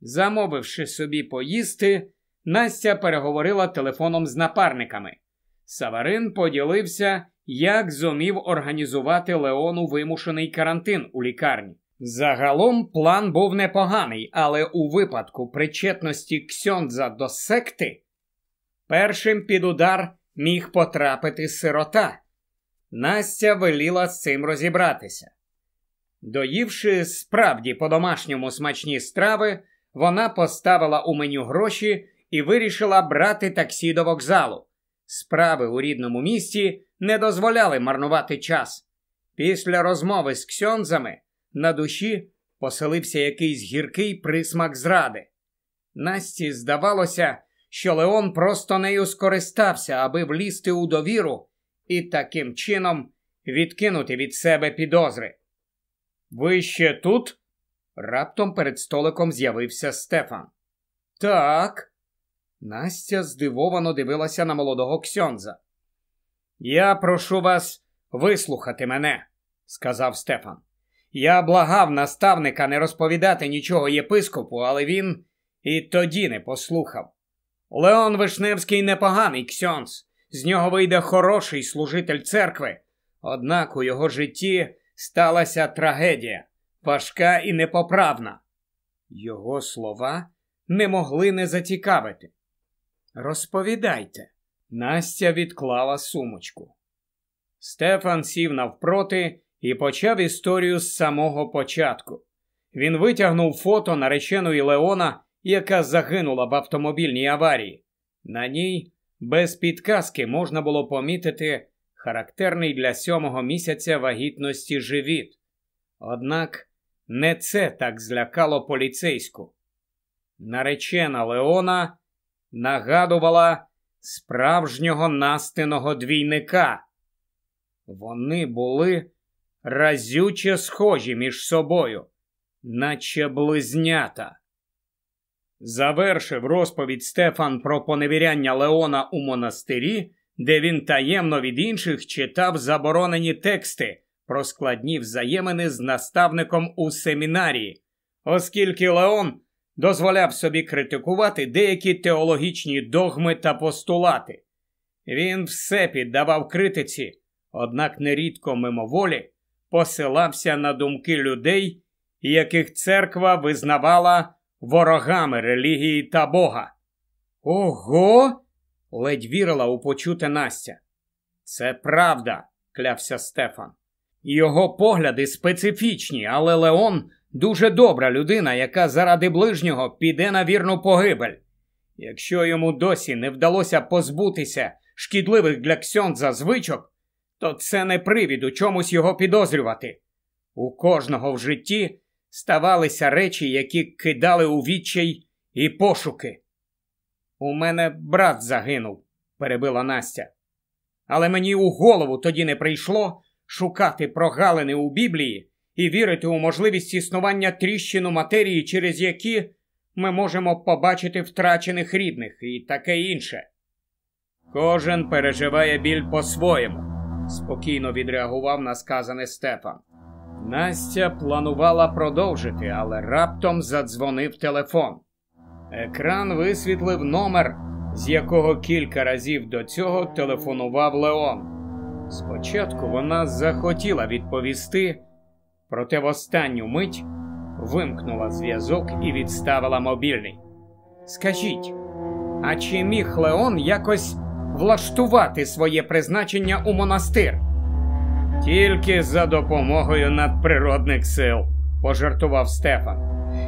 Замовивши собі поїсти, Настя переговорила телефоном з напарниками. Саварин поділився, як зумів організувати Леону вимушений карантин у лікарні. Загалом план був непоганий, але у випадку причетності Ксьондза до секти першим під удар міг потрапити сирота. Настя веліла з цим розібратися. Доївши справді по-домашньому смачні страви, вона поставила у меню гроші і вирішила брати таксі до вокзалу. Справи у рідному місті не дозволяли марнувати час. Після розмови з ксьонзами на душі поселився якийсь гіркий присмак зради. Насті здавалося, що Леон просто нею скористався, аби влізти у довіру і таким чином відкинути від себе підозри. Ви ще тут? Раптом перед столиком з'явився Стефан. Так. Настя здивовано дивилася на молодого Ксьонза. Я прошу вас вислухати мене, сказав Стефан. Я благав наставника не розповідати нічого єпископу, але він і тоді не послухав. Леон Вишневський непоганий Ксьонз, з нього вийде хороший служитель церкви, однак у його житті сталася трагедія, важка і непоправна. Його слова не могли не зацікавити. Розповідайте. Настя відклала сумочку. Стефан сів навпроти і почав історію з самого початку. Він витягнув фото нареченої Леона, яка загинула в автомобільній аварії. На ній без підказки можна було помітити характерний для сьомого місяця вагітності живіт. Однак не це так злякало поліцейську. Наречена Леона нагадувала справжнього настиного двійника. Вони були разюче схожі між собою, наче близнята. Завершив розповідь Стефан про поневіряння Леона у монастирі, де він таємно від інших читав заборонені тексти про складні взаємини з наставником у семінарії, оскільки Леон дозволяв собі критикувати деякі теологічні догми та постулати. Він все піддавав критиці, однак нерідко мимоволі посилався на думки людей, яких церква визнавала ворогами релігії та Бога. Ого! ледь вірила у почуте Настя. Це правда, клявся Стефан. Його погляди специфічні, але Леон дуже добра людина, яка заради ближнього піде на вірну погибель. Якщо йому досі не вдалося позбутися шкідливих для Ксьондза звичок, то це не привід у чомусь його підозрювати. У кожного в житті ставалися речі, які кидали у відчай і пошуки. У мене брат загинув, перебила Настя. Але мені у голову тоді не прийшло шукати прогалини у Біблії і вірити у можливість існування тріщину матерії, через які ми можемо побачити втрачених рідних і таке інше. Кожен переживає біль по-своєму, спокійно відреагував на сказане Стефан. Настя планувала продовжити, але раптом задзвонив телефон. Екран висвітлив номер, з якого кілька разів до цього телефонував Леон. Спочатку вона захотіла відповісти, проте в останню мить вимкнула зв'язок і відставила мобільний. Скажіть, а чи міг Леон якось влаштувати своє призначення у монастир? Тільки за допомогою надприродних сил, пожартував Стефан.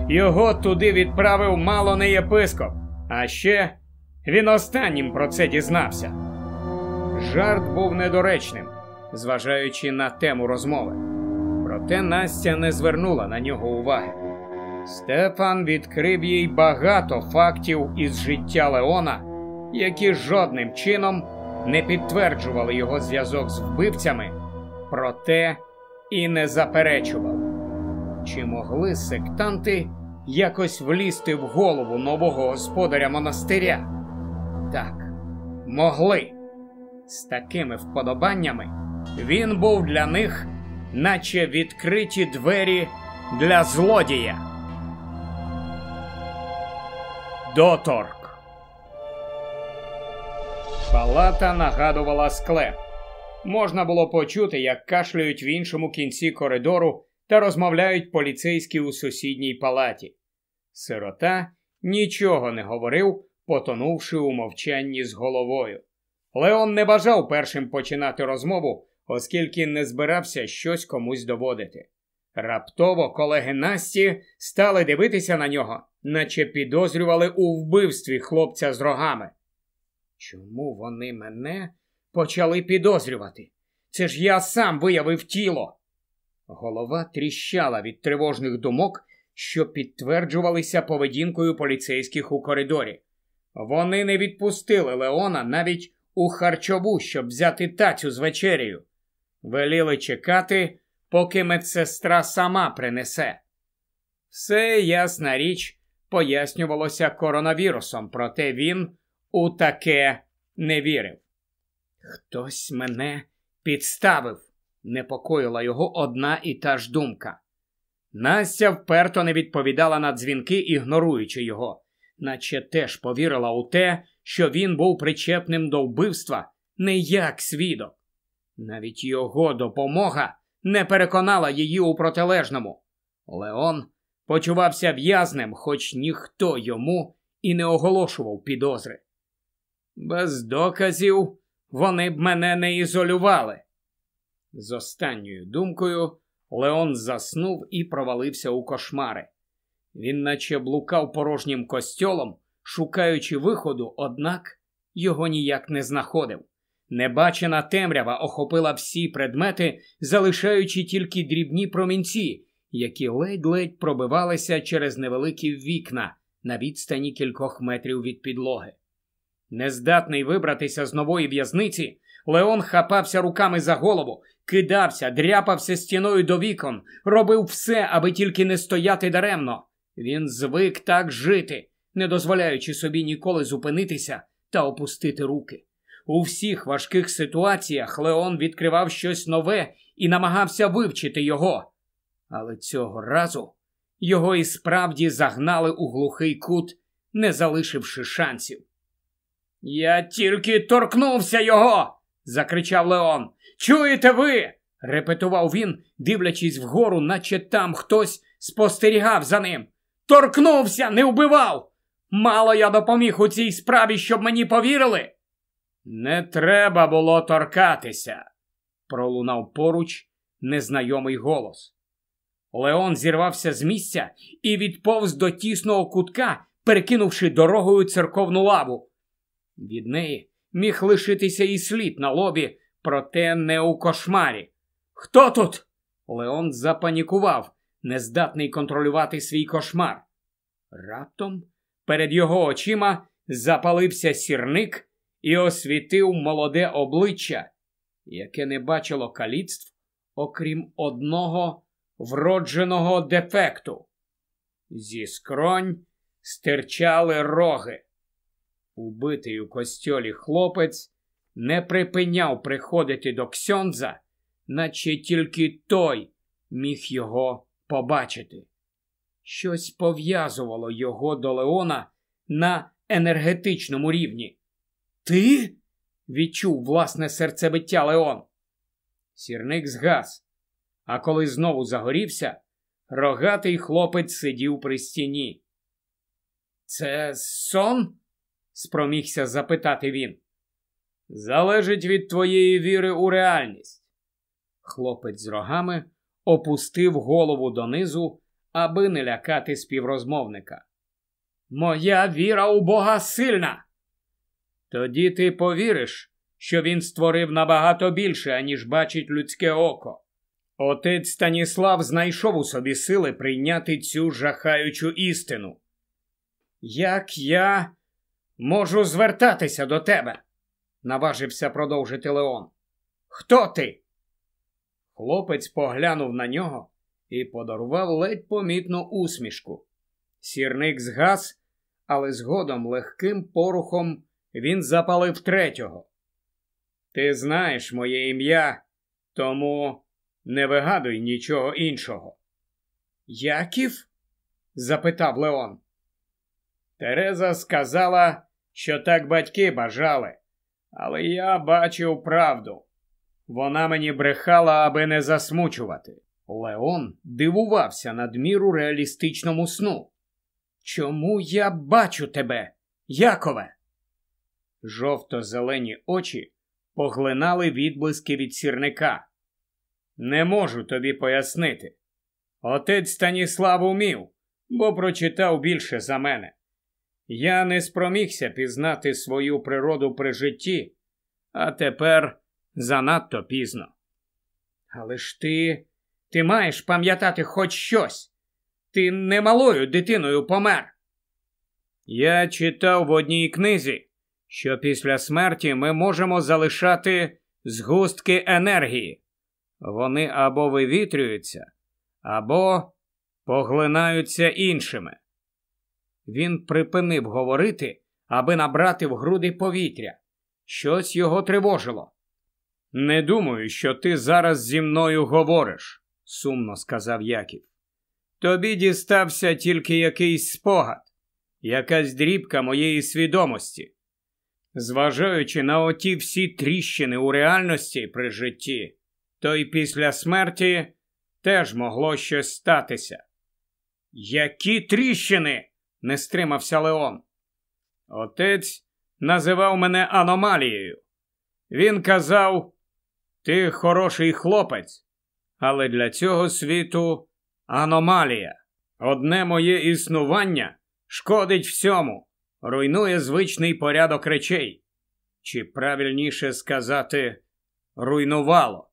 Його туди відправив мало не єпископ, а ще він останнім про це дізнався. Жарт був недоречним, зважаючи на тему розмови. Проте Настя не звернула на нього уваги. Стефан відкрив їй багато фактів із життя Леона, які жодним чином не підтверджували його зв'язок з вбивцями, проте і не заперечував. Чи могли сектанти якось влізти в голову нового господаря монастиря? Так, могли. З такими вподобаннями він був для них, наче відкриті двері для злодія. Доторк. Палата нагадувала склеп. Можна було почути, як кашляють в іншому кінці коридору та розмовляють поліцейські у сусідній палаті. Сирота нічого не говорив, потонувши у мовчанні з головою. Леон не бажав першим починати розмову, оскільки не збирався щось комусь доводити. Раптово колеги Насті стали дивитися на нього, наче підозрювали у вбивстві хлопця з рогами. Чому вони мене почали підозрювати? Це ж я сам виявив тіло. Голова тріщала від тривожних думок, що підтверджувалися поведінкою поліцейських у коридорі. Вони не відпустили Леона навіть у харчову, щоб взяти тацю з вечерею. Веліли чекати, поки медсестра сама принесе. Все, ясна річ, пояснювалося коронавірусом, проте він у таке не вірив. Хтось мене підставив, непокоїла його одна і та ж думка. Настя вперто не відповідала на дзвінки, ігноруючи його, наче теж повірила у те, що він був причепним до вбивства не як свідок. Навіть його допомога не переконала її у протилежному. Леон почувався в'язнем, хоч ніхто йому і не оголошував підозри. Без доказів вони б мене не ізолювали. З останньою думкою Леон заснув і провалився у кошмари. Він наче блукав порожнім костьолом, шукаючи виходу, однак його ніяк не знаходив. Небачена темрява охопила всі предмети, залишаючи тільки дрібні промінці, які ледь-ледь пробивалися через невеликі вікна на відстані кількох метрів від підлоги. Нездатний вибратися з нової в'язниці, Леон хапався руками за голову, кидався, дряпався стіною до вікон, робив все, аби тільки не стояти даремно. Він звик так жити, не дозволяючи собі ніколи зупинитися та опустити руки. У всіх важких ситуаціях Леон відкривав щось нове і намагався вивчити його. Але цього разу його і справді загнали у глухий кут, не залишивши шансів. Я тільки торкнувся його. закричав Леон. Чуєте ви? репетував він, дивлячись вгору, наче там хтось спостерігав за ним. Торкнувся, не вбивав. Мало я допоміг у цій справі, щоб мені повірили. Не треба було торкатися, пролунав поруч незнайомий голос. Леон зірвався з місця і відповз до тісного кутка, перекинувши дорогою церковну лаву. Від неї міг лишитися і слід на лобі, проте не у кошмарі. Хто тут? Леон запанікував, нездатний контролювати свій кошмар. Раптом перед його очима запалився сірник і освітив молоде обличчя, яке не бачило каліцтв, окрім одного вродженого дефекту. Зі скронь стирчали роги. Убитий у костьолі хлопець не припиняв приходити до Ксьонза, наче тільки той міг його побачити. Щось пов'язувало його до Леона на енергетичному рівні. Ти? відчув власне серцебиття Леон. Сірник згас, а коли знову загорівся, рогатий хлопець сидів при стіні. Це сон? Спромігся запитати він. Залежить від твоєї віри у реальність. Хлопець з рогами опустив голову донизу, аби не лякати співрозмовника. Моя віра у Бога сильна. Тоді ти повіриш, що він створив набагато більше, аніж бачить людське око. Отець Станіслав знайшов у собі сили прийняти цю жахаючу істину. Як я можу звертатися до тебе? наважився продовжити Леон. Хто ти? Хлопець поглянув на нього і подарував ледь помітну усмішку. Сірник згас, але згодом легким порухом він запалив третього. Ти знаєш моє ім'я, тому не вигадуй нічого іншого. Яків? запитав Леон. Тереза сказала, що так батьки бажали, але я бачив правду. Вона мені брехала, аби не засмучувати. Леон дивувався надміру реалістичному сну. Чому я бачу тебе, Якове? Жовто-зелені очі поглинали відблиски від сірника. Не можу тобі пояснити. Отець Станіслав умів, бо прочитав більше за мене. Я не спромігся пізнати свою природу при житті, а тепер занадто пізно. Але ж ти ти маєш пам'ятати хоч щось. Ти немалою дитиною помер. Я читав в одній книзі, що після смерті ми можемо залишати згустки енергії. Вони або вивітрюються, або поглинаються іншими. Він припинив говорити, аби набрати в груди повітря. Щось його тривожило. Не думаю, що ти зараз зі мною говориш, сумно сказав Яків. Тобі дістався тільки якийсь спогад, якась дрібка моєї свідомості. Зважаючи на оті всі тріщини у реальності при житті, то й після смерті теж могло щось статися. Які тріщини? Не стримався Леон. Отець називав мене аномалією. Він казав, ти хороший хлопець, але для цього світу аномалія. Одне моє існування шкодить всьому, руйнує звичний порядок речей. Чи правильніше сказати, руйнувало.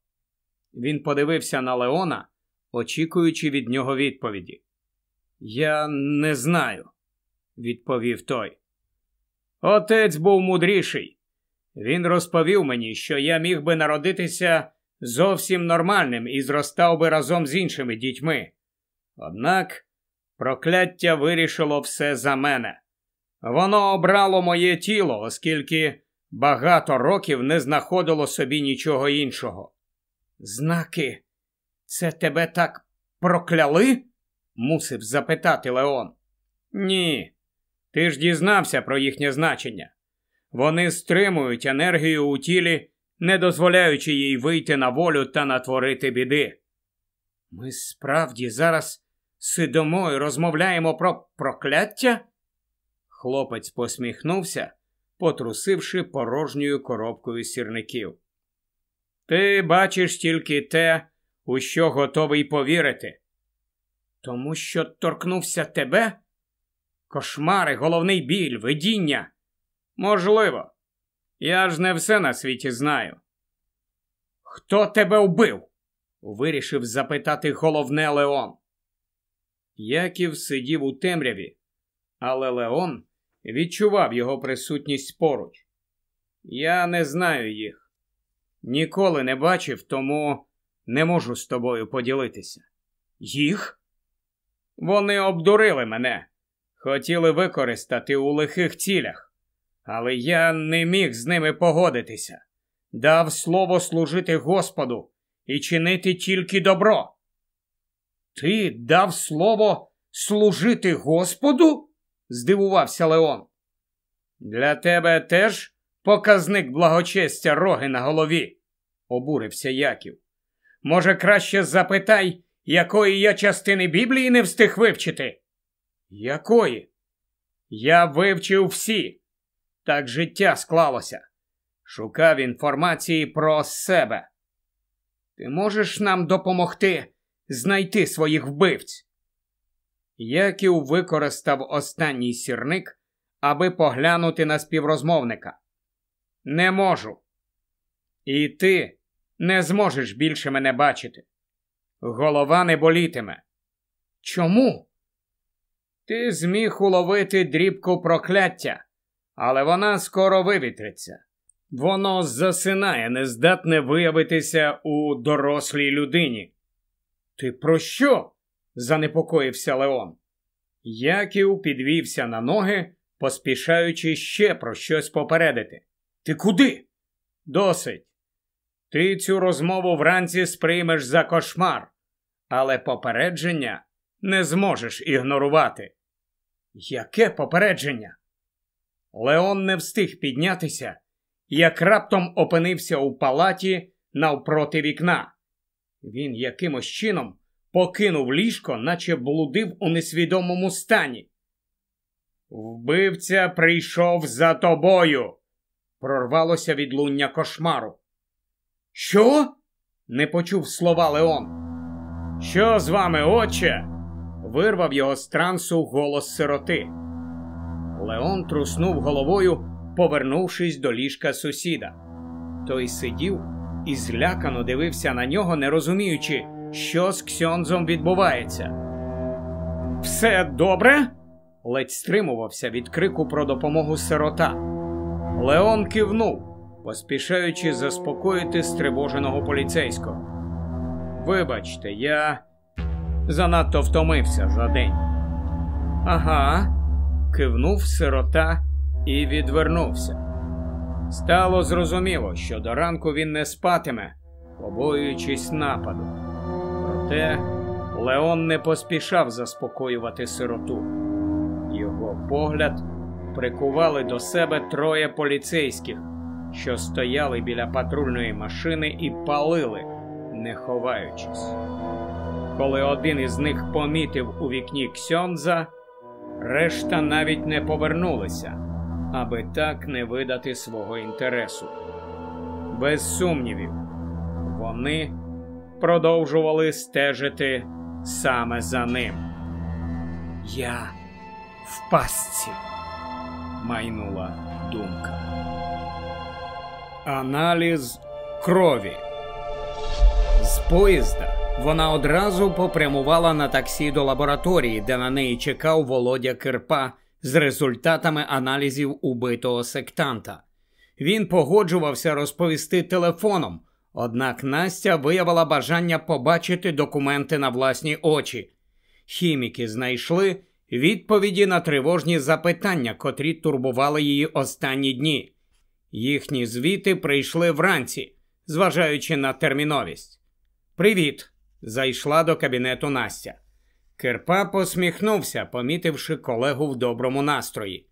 Він подивився на Леона, очікуючи від нього відповіді. Я не знаю відповів той. Отець був мудріший. Він розповів мені, що я міг би народитися зовсім нормальним і зростав би разом з іншими дітьми. Однак прокляття вирішило все за мене. Воно обрало моє тіло, оскільки багато років не знаходило собі нічого іншого. Знаки, це тебе так прокляли? мусив запитати Леон. Ні, ти ж дізнався про їхнє значення. Вони стримують енергію у тілі, не дозволяючи їй вийти на волю та натворити біди. Ми справді зараз сидимо і розмовляємо про прокляття? Хлопець посміхнувся, потрусивши порожньою коробкою сірників. Ти бачиш тільки те, у що готовий повірити. Тому що торкнувся тебе? Кошмари, головний біль, видіння. Можливо. Я ж не все на світі знаю. Хто тебе вбив? вирішив запитати головне Леон. Яків сидів у темряві, але Леон відчував його присутність поруч. Я не знаю їх. Ніколи не бачив, тому не можу з тобою поділитися. Їх? Вони обдурили мене хотіли використати у лихих цілях, але я не міг з ними погодитися. дав слово служити Господу і чинити тільки добро. Ти дав слово служити Господу? здивувався Леон. Для тебе теж показник благочестя роги на голові, обурився Яків. Може, краще запитай, якої я частини Біблії не встиг вивчити? Якої? Я вивчив всі. Так життя склалося. Шукав інформації про себе. Ти можеш нам допомогти знайти своїх вбивць? Яків використав останній сірник, аби поглянути на співрозмовника. Не можу. І ти не зможеш більше мене бачити. Голова не болітиме. Чому? Ти зміг уловити дрібку прокляття, але вона скоро вивітриться. Воно засинає, нездатне виявитися у дорослій людині. Ти про що? занепокоївся Леон. Яків підвівся на ноги, поспішаючи ще про щось попередити. Ти куди? Досить. Ти цю розмову вранці сприймеш за кошмар, але попередження не зможеш ігнорувати. Яке попередження? Леон не встиг піднятися, як раптом опинився у палаті навпроти вікна. Він якимось чином покинув ліжко, наче блудив у несвідомому стані. Вбивця прийшов за тобою, прорвалося відлуння кошмару. Що? не почув слова Леон. Що з вами, отче? Вирвав його з трансу голос сироти. Леон труснув головою, повернувшись до ліжка сусіда. Той сидів і злякано дивився на нього, не розуміючи, що з Ксьонзом відбувається. Все добре? ледь стримувався від крику про допомогу сирота. Леон кивнув, поспішаючи заспокоїти стривоженого поліцейського. Вибачте, я занадто втомився за день. Ага, кивнув сирота і відвернувся. Стало зрозуміло, що до ранку він не спатиме, побоюючись нападу. Проте Леон не поспішав заспокоювати сироту. Його погляд прикували до себе троє поліцейських, що стояли біля патрульної машини і палили, не ховаючись. Коли один із них помітив у вікні Ксьонза, решта навіть не повернулися, аби так не видати свого інтересу. Без сумнівів, вони продовжували стежити саме за ним. Я в пастці, майнула думка. Аналіз крові. З поїзда вона одразу попрямувала на таксі до лабораторії, де на неї чекав Володя Кирпа з результатами аналізів убитого сектанта. Він погоджувався розповісти телефоном, однак Настя виявила бажання побачити документи на власні очі. Хіміки знайшли відповіді на тривожні запитання, котрі турбували її останні дні. Їхні звіти прийшли вранці, зважаючи на терміновість. Привіт! Зайшла до кабінету Настя. Кирпа посміхнувся, помітивши колегу в доброму настрої.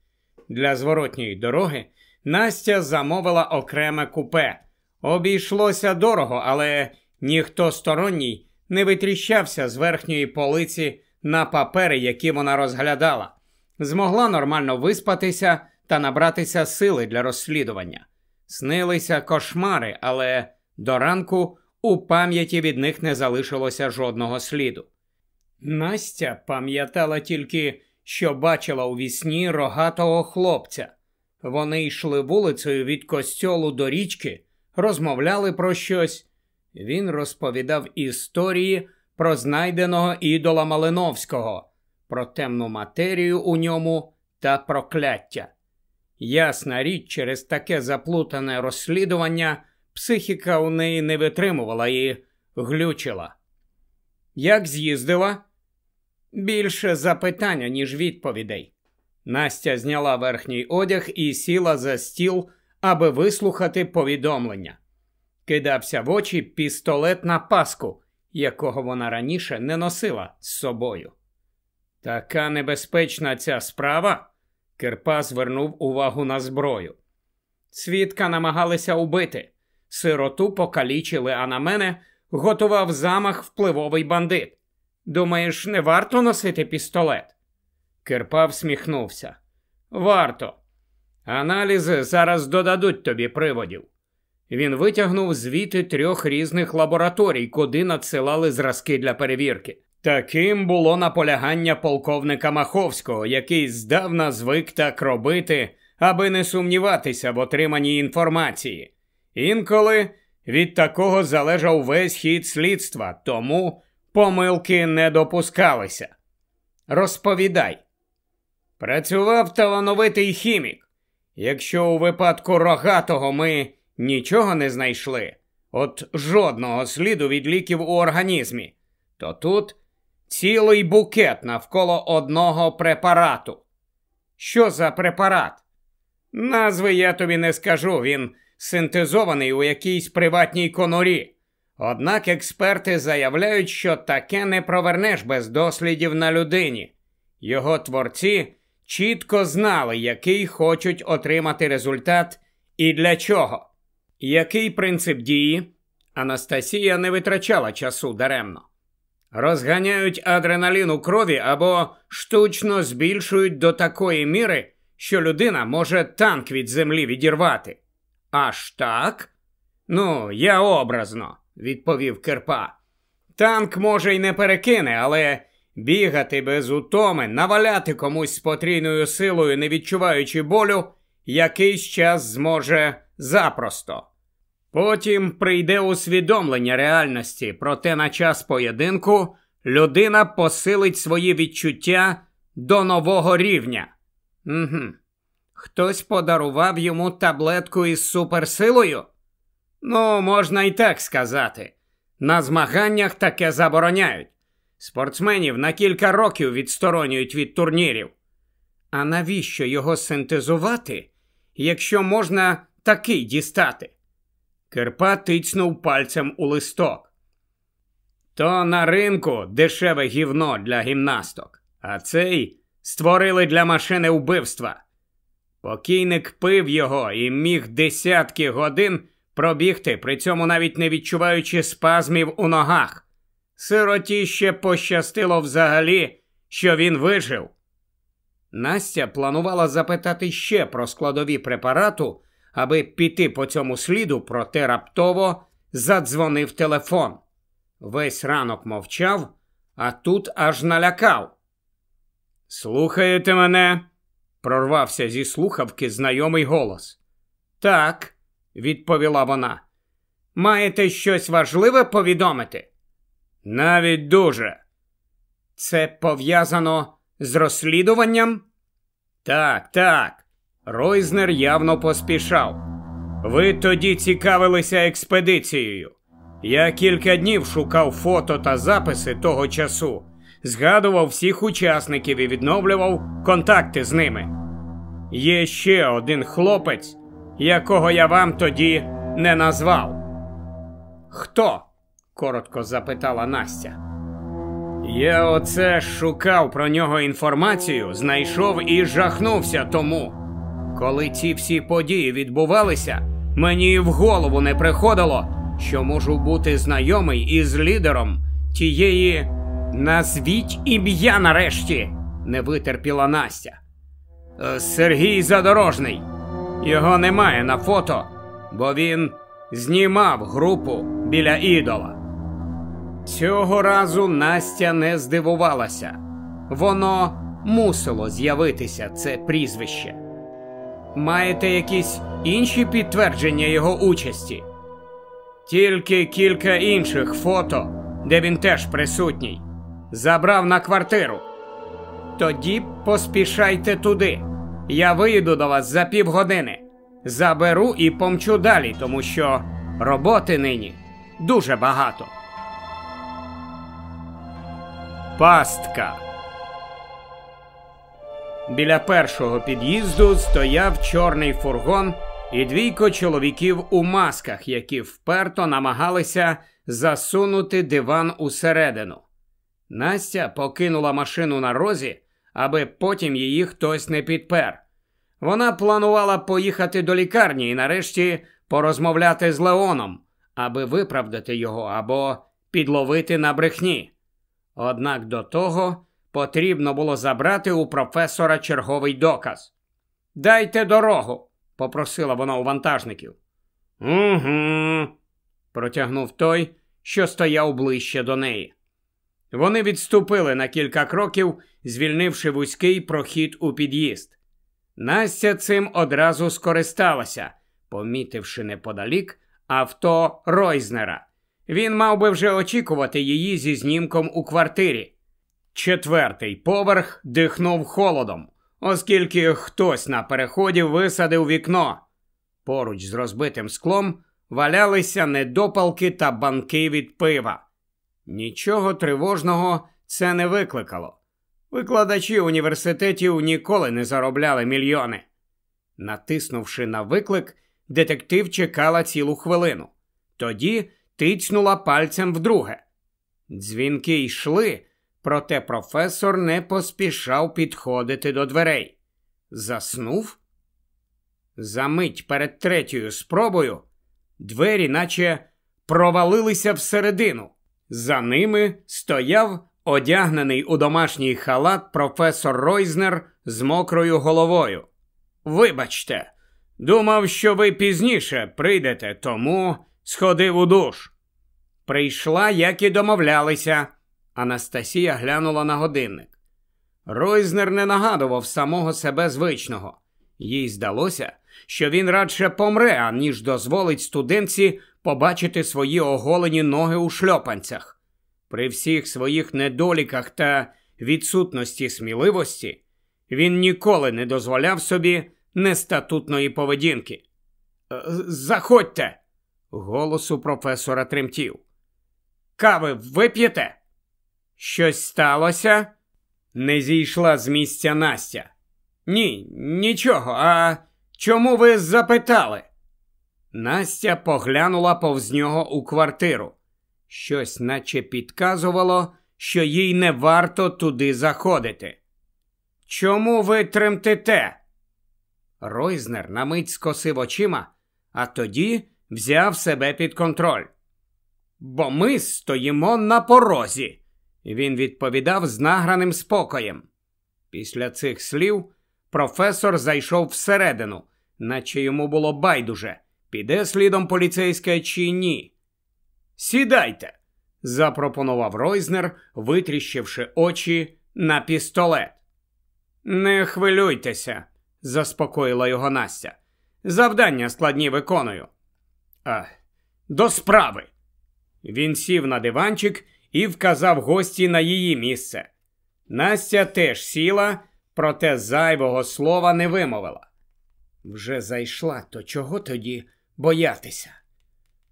Для зворотньої дороги Настя замовила окреме купе. Обійшлося дорого, але ніхто сторонній не витріщався з верхньої полиці на папери, які вона розглядала. Змогла нормально виспатися та набратися сили для розслідування. Снилися кошмари, але до ранку у пам'яті від них не залишилося жодного сліду. Настя пам'ятала тільки, що бачила у вісні рогатого хлопця. Вони йшли вулицею від костьолу до річки, розмовляли про щось. Він розповідав історії про знайденого ідола Малиновського, про темну матерію у ньому та прокляття. Ясна річ, через таке заплутане розслідування психіка у неї не витримувала і глючила. Як з'їздила? Більше запитання, ніж відповідей. Настя зняла верхній одяг і сіла за стіл, аби вислухати повідомлення. кидався в очі пістолет на паску, якого вона раніше не носила з собою. Така небезпечна ця справа. Кирпа звернув увагу на зброю. Свідка намагалися убити. Сироту покалічили, а на мене готував замах впливовий бандит. Думаєш, не варто носити пістолет? Кирпа всміхнувся. Варто. Аналізи зараз додадуть тобі приводів. Він витягнув звіти трьох різних лабораторій, куди надсилали зразки для перевірки. Таким було наполягання полковника Маховського, який здавна звик так робити, аби не сумніватися в отриманні інформації. Інколи від такого залежав весь хід слідства, тому помилки не допускалися. Розповідай. Працював талановитий хімік. Якщо у випадку рогатого ми нічого не знайшли, от жодного сліду від ліків у організмі, то тут цілий букет навколо одного препарату. Що за препарат? Назви я тобі не скажу, він синтезований у якійсь приватній конурі. Однак експерти заявляють, що таке не провернеш без дослідів на людині. Його творці чітко знали, який хочуть отримати результат і для чого. Який принцип дії? Анастасія не витрачала часу даремно. Розганяють адреналін у крові або штучно збільшують до такої міри, що людина може танк від землі відірвати. Аж так? Ну, я образно, відповів Кирпа. Танк, може, й не перекине, але бігати без утоми, наваляти комусь з потрійною силою, не відчуваючи болю, якийсь час зможе запросто. Потім прийде усвідомлення реальності, проте на час поєдинку людина посилить свої відчуття до нового рівня. Угу. Хтось подарував йому таблетку із суперсилою? Ну, можна і так сказати. На змаганнях таке забороняють. Спортсменів на кілька років відсторонюють від турнірів. А навіщо його синтезувати, якщо можна такий дістати? Кирпа тицнув пальцем у листок. То на ринку дешеве гівно для гімнасток, а цей створили для машини вбивства. Покійник пив його і міг десятки годин пробігти, при цьому навіть не відчуваючи спазмів у ногах. Сироті ще пощастило взагалі, що він вижив. Настя планувала запитати ще про складові препарату, аби піти по цьому сліду, проте раптово задзвонив телефон. Весь ранок мовчав, а тут аж налякав. Слухаєте мене? Прорвався зі слухавки знайомий голос. Так, відповіла вона. Маєте щось важливе повідомити? Навіть дуже. Це пов'язано з розслідуванням? Так, так. Ройзнер явно поспішав. Ви тоді цікавилися експедицією. Я кілька днів шукав фото та записи того часу, згадував всіх учасників і відновлював контакти з ними. Є ще один хлопець, якого я вам тоді не назвав. Хто? коротко запитала Настя. Я оце шукав про нього інформацію, знайшов і жахнувся тому. Коли ці всі події відбувалися, мені в голову не приходило, що можу бути знайомий із лідером тієї назвіть ім'я нарешті, не витерпіла Настя. Е, Сергій Задорожний. Його немає на фото, бо він знімав групу біля ідола. Цього разу Настя не здивувалася. Воно мусило з'явитися це прізвище. Маєте якісь інші підтвердження його участі? Тільки кілька інших фото, де він теж присутній. Забрав на квартиру. Тоді поспішайте туди. Я вийду до вас за півгодини. Заберу і помчу далі, тому що роботи нині дуже багато. Пастка. Біля першого під'їзду стояв чорний фургон і двійко чоловіків у масках, які вперто намагалися засунути диван усередину. Настя покинула машину на розі, аби потім її хтось не підпер. Вона планувала поїхати до лікарні і нарешті порозмовляти з Леоном, аби виправдати його або підловити на брехні. Однак до того потрібно було забрати у професора черговий доказ. Дайте дорогу, попросила вона у вантажників. Угу, протягнув той, що стояв ближче до неї. Вони відступили на кілька кроків, звільнивши вузький прохід у під'їзд. Настя цим одразу скористалася, помітивши неподалік авто Ройзнера. Він мав би вже очікувати її зі знімком у квартирі. Четвертий поверх дихнув холодом, оскільки хтось на переході висадив вікно. Поруч з розбитим склом валялися недопалки та банки від пива. Нічого тривожного це не викликало. Викладачі університетів ніколи не заробляли мільйони. Натиснувши на виклик, детектив чекала цілу хвилину. Тоді тицнула пальцем вдруге. Дзвінки йшли, проте професор не поспішав підходити до дверей. Заснув? За мить перед третьою спробою двері, наче провалилися всередину. За ними стояв одягнений у домашній халат професор Ройзнер з мокрою головою. Вибачте, думав, що ви пізніше прийдете, тому сходив у душ. Прийшла, як і домовлялися. Анастасія глянула на годинник. Ройзнер не нагадував самого себе звичного. Їй здалося, що він радше помре, аніж дозволить студентці побачити свої оголені ноги у шльопанцях. При всіх своїх недоліках та відсутності сміливості він ніколи не дозволяв собі нестатутної поведінки. «Е, заходьте, голосу професора тремтів. Кави вип'єте? Щось сталося? Не зійшла з місця Настя. Ні, нічого. А чому ви запитали? Настя поглянула повз нього у квартиру. Щось наче підказувало, що їй не варто туди заходити. Чому ви тремтите? Ройзнер на мить скосив очима, а тоді взяв себе під контроль. Бо ми стоїмо на порозі, він відповідав з награним спокоєм. Після цих слів професор зайшов всередину, наче йому було байдуже, піде слідом поліцейська чи ні. Сідайте, запропонував Ройзнер, витріщивши очі на пістолет. Не хвилюйтеся, заспокоїла його Настя. Завдання складні виконую. А, до справи. Він сів на диванчик і вказав гості на її місце. Настя теж сіла, проте зайвого слова не вимовила. Вже зайшла, то чого тоді боятися?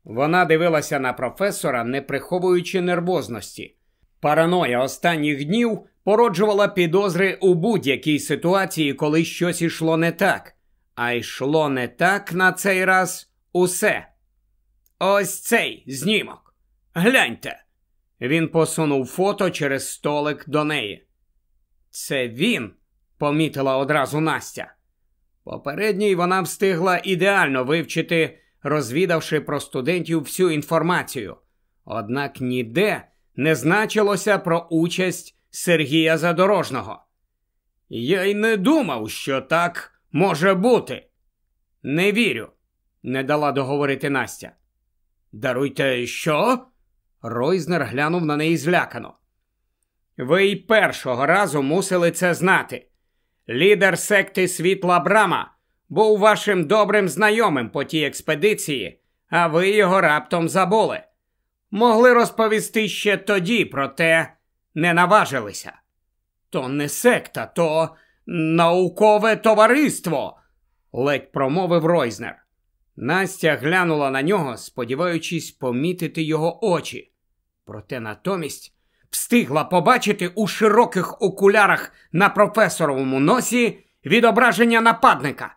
Вона дивилася на професора, не приховуючи нервозності. Параноя останніх днів породжувала підозри у будь-якій ситуації, коли щось ішло не так, а йшло не так на цей раз усе. Ось цей знімок. Гляньте. Він посунув фото через столик до неї. Це він, помітила одразу Настя. Попередній вона встигла ідеально вивчити, розвідавши про студентів всю інформацію. Однак ніде не значилося про участь Сергія Задорожного. Я й не думав, що так може бути. Не вірю, не дала договорити Настя. Даруйте, що? Ройзнер глянув на неї злякано. Ви й першого разу мусили це знати. Лідер секти Світла Брама був вашим добрим знайомим по тій експедиції, а ви його раптом забули. Могли розповісти ще тоді, проте не наважилися. То не секта, то наукове товариство, ледь промовив Ройзнер. Настя глянула на нього, сподіваючись помітити його очі. Проте натомість встигла побачити у широких окулярах на професоровому носі відображення нападника.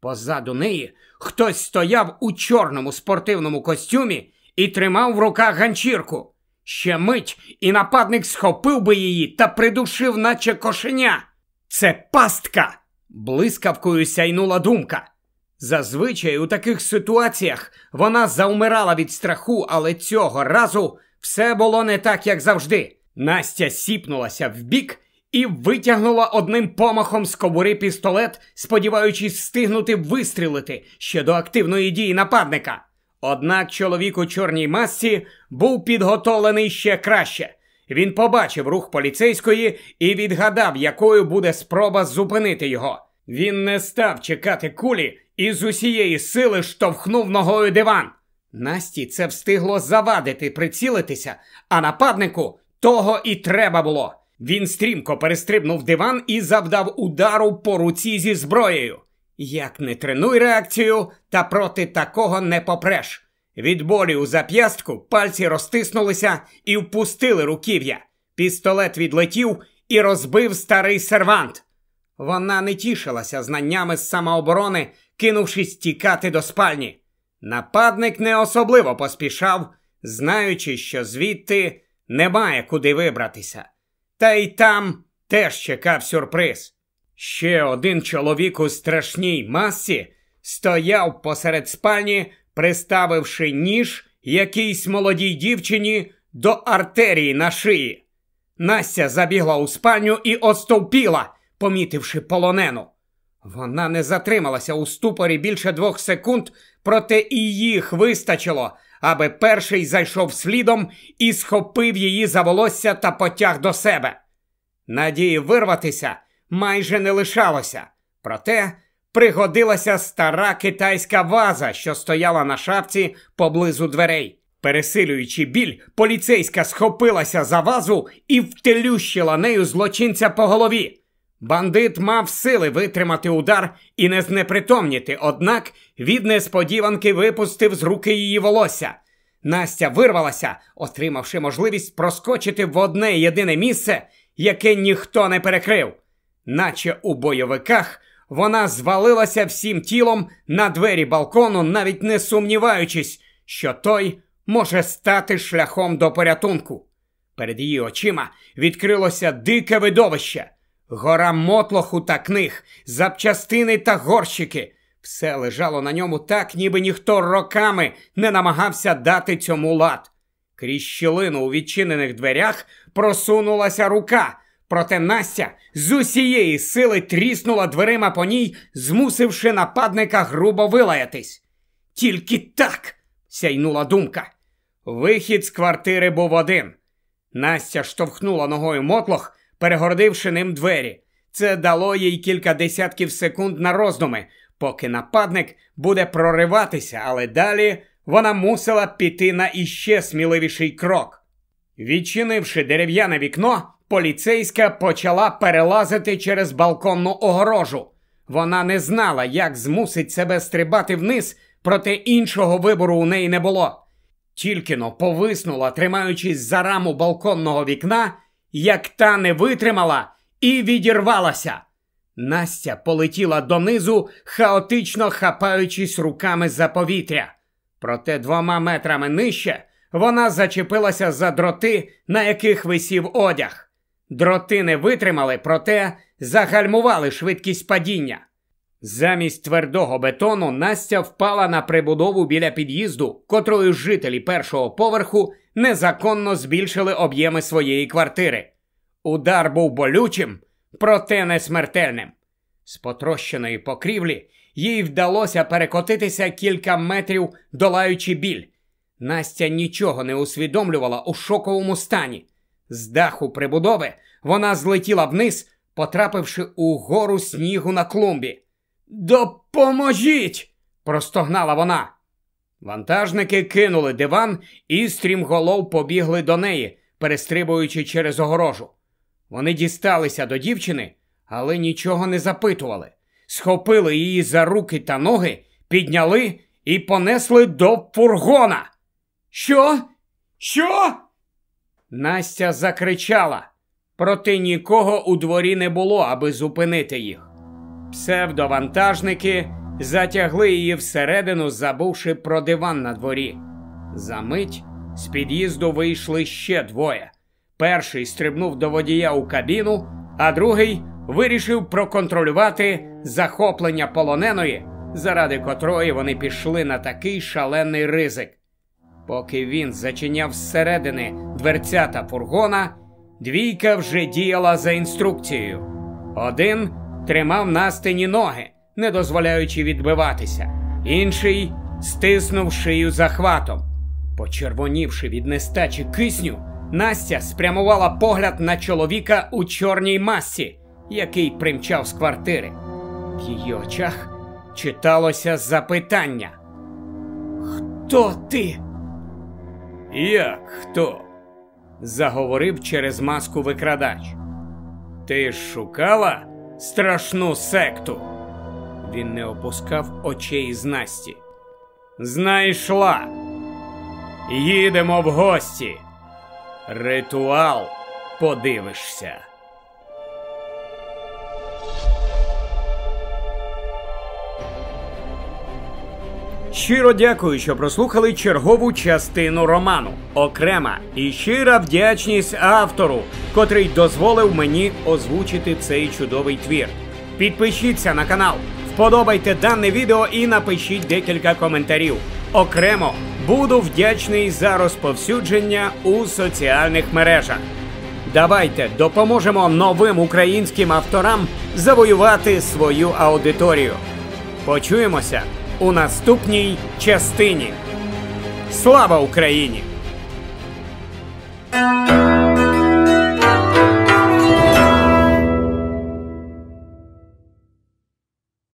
Позаду неї хтось стояв у чорному спортивному костюмі і тримав в руках ганчірку. Ще мить, і нападник схопив би її та придушив, наче кошеня. Це пастка! блискавкою сяйнула думка. Зазвичай у таких ситуаціях вона заумирала від страху, але цього разу все було не так, як завжди. Настя сіпнулася вбік і витягнула одним помахом з кобури пістолет, сподіваючись встигнути вистрілити ще до активної дії нападника. Однак чоловік у чорній масці був підготовлений ще краще. Він побачив рух поліцейської і відгадав, якою буде спроба зупинити його. Він не став чекати кулі і з усієї сили штовхнув ногою диван. Насті це встигло завадити, прицілитися, а нападнику того і треба було. Він стрімко перестрибнув диван і завдав удару по руці зі зброєю. Як не тренуй реакцію, та проти такого не попреш. Від болі у зап'ястку пальці розтиснулися і впустили руків'я. Пістолет відлетів і розбив старий сервант. Вона не тішилася знаннями з самооборони, кинувшись тікати до спальні. Нападник не особливо поспішав, знаючи, що звідти немає куди вибратися. Та й там теж чекав сюрприз. Ще один чоловік у страшній масці стояв посеред спальні, приставивши ніж якійсь молодій дівчині до артерії на шиї. Настя забігла у спальню і остовпіла, помітивши полонену. Вона не затрималася у ступорі більше двох секунд, проте і їх вистачило, аби перший зайшов слідом і схопив її за волосся та потяг до себе. Надії вирватися майже не лишалося, проте пригодилася стара китайська ваза, що стояла на шапці поблизу дверей. Пересилюючи біль, поліцейська схопилася за вазу і втелющила нею злочинця по голові. Бандит мав сили витримати удар і не знепритомніти, однак від несподіванки випустив з руки її волосся. Настя вирвалася, отримавши можливість проскочити в одне єдине місце, яке ніхто не перекрив. Наче у бойовиках вона звалилася всім тілом на двері балкону, навіть не сумніваючись, що той може стати шляхом до порятунку. Перед її очима відкрилося дике видовище. Гора мотлоху та книг, запчастини та горщики. Все лежало на ньому так, ніби ніхто роками не намагався дати цьому лад. Крізь щілину у відчинених дверях просунулася рука, проте Настя з усієї сили тріснула дверима по ній, змусивши нападника грубо вилаятись. Тільки так, сяйнула думка. Вихід з квартири був один. Настя штовхнула ногою мотлох перегордивши ним двері. Це дало їй кілька десятків секунд на роздуми, поки нападник буде прориватися, але далі вона мусила піти на іще сміливіший крок. Відчинивши дерев'яне вікно, поліцейська почала перелазити через балконну огорожу. Вона не знала, як змусить себе стрибати вниз, проте іншого вибору у неї не було. Тільки но повиснула, тримаючись за раму балконного вікна, як та не витримала і відірвалася. Настя полетіла донизу, хаотично хапаючись руками за повітря. Проте двома метрами нижче вона зачепилася за дроти, на яких висів одяг. Дроти не витримали, проте загальмували швидкість падіння. Замість твердого бетону Настя впала на прибудову біля під'їзду, котрою жителі першого поверху незаконно збільшили об'єми своєї квартири. Удар був болючим, проте не смертельним. З потрощеної покрівлі їй вдалося перекотитися кілька метрів, долаючи біль. Настя нічого не усвідомлювала у шоковому стані. З даху прибудови вона злетіла вниз, потрапивши у гору снігу на клумбі. Допоможіть! простогнала вона. Вантажники кинули диван і стрімголов побігли до неї, перестрибуючи через огорожу. Вони дісталися до дівчини, але нічого не запитували. Схопили її за руки та ноги, підняли і понесли до фургона. Що? Що? Настя закричала, проте нікого у дворі не було, аби зупинити їх. Псевдовантажники затягли її всередину, забувши про диван на дворі. За мить з під'їзду вийшли ще двоє. Перший стрибнув до водія у кабіну, а другий вирішив проконтролювати захоплення полоненої, заради котрої вони пішли на такий шалений ризик. Поки він зачиняв зсередини дверцята фургона, двійка вже діяла за інструкцією. Один тримав на стіні ноги, не дозволяючи відбиватися, інший стиснув шию захватом. Почервонівши від нестачі кисню, Настя спрямувала погляд на чоловіка у чорній масці, який примчав з квартири. В її очах читалося запитання. Хто ти? Як хто? заговорив через маску викрадач. Ти шукала страшну секту? Він не опускав очей з Насті. Знайшла. Їдемо в гості. Ритуал подивишся. Щиро дякую, що прослухали чергову частину роману. Окрема і щира вдячність автору, котрий дозволив мені озвучити цей чудовий твір. Підпишіться на канал, вподобайте дане відео і напишіть декілька коментарів. Окремо буду вдячний за розповсюдження у соціальних мережах. Давайте допоможемо новим українським авторам завоювати свою аудиторію. Почуємося у наступній частині. Слава Україні!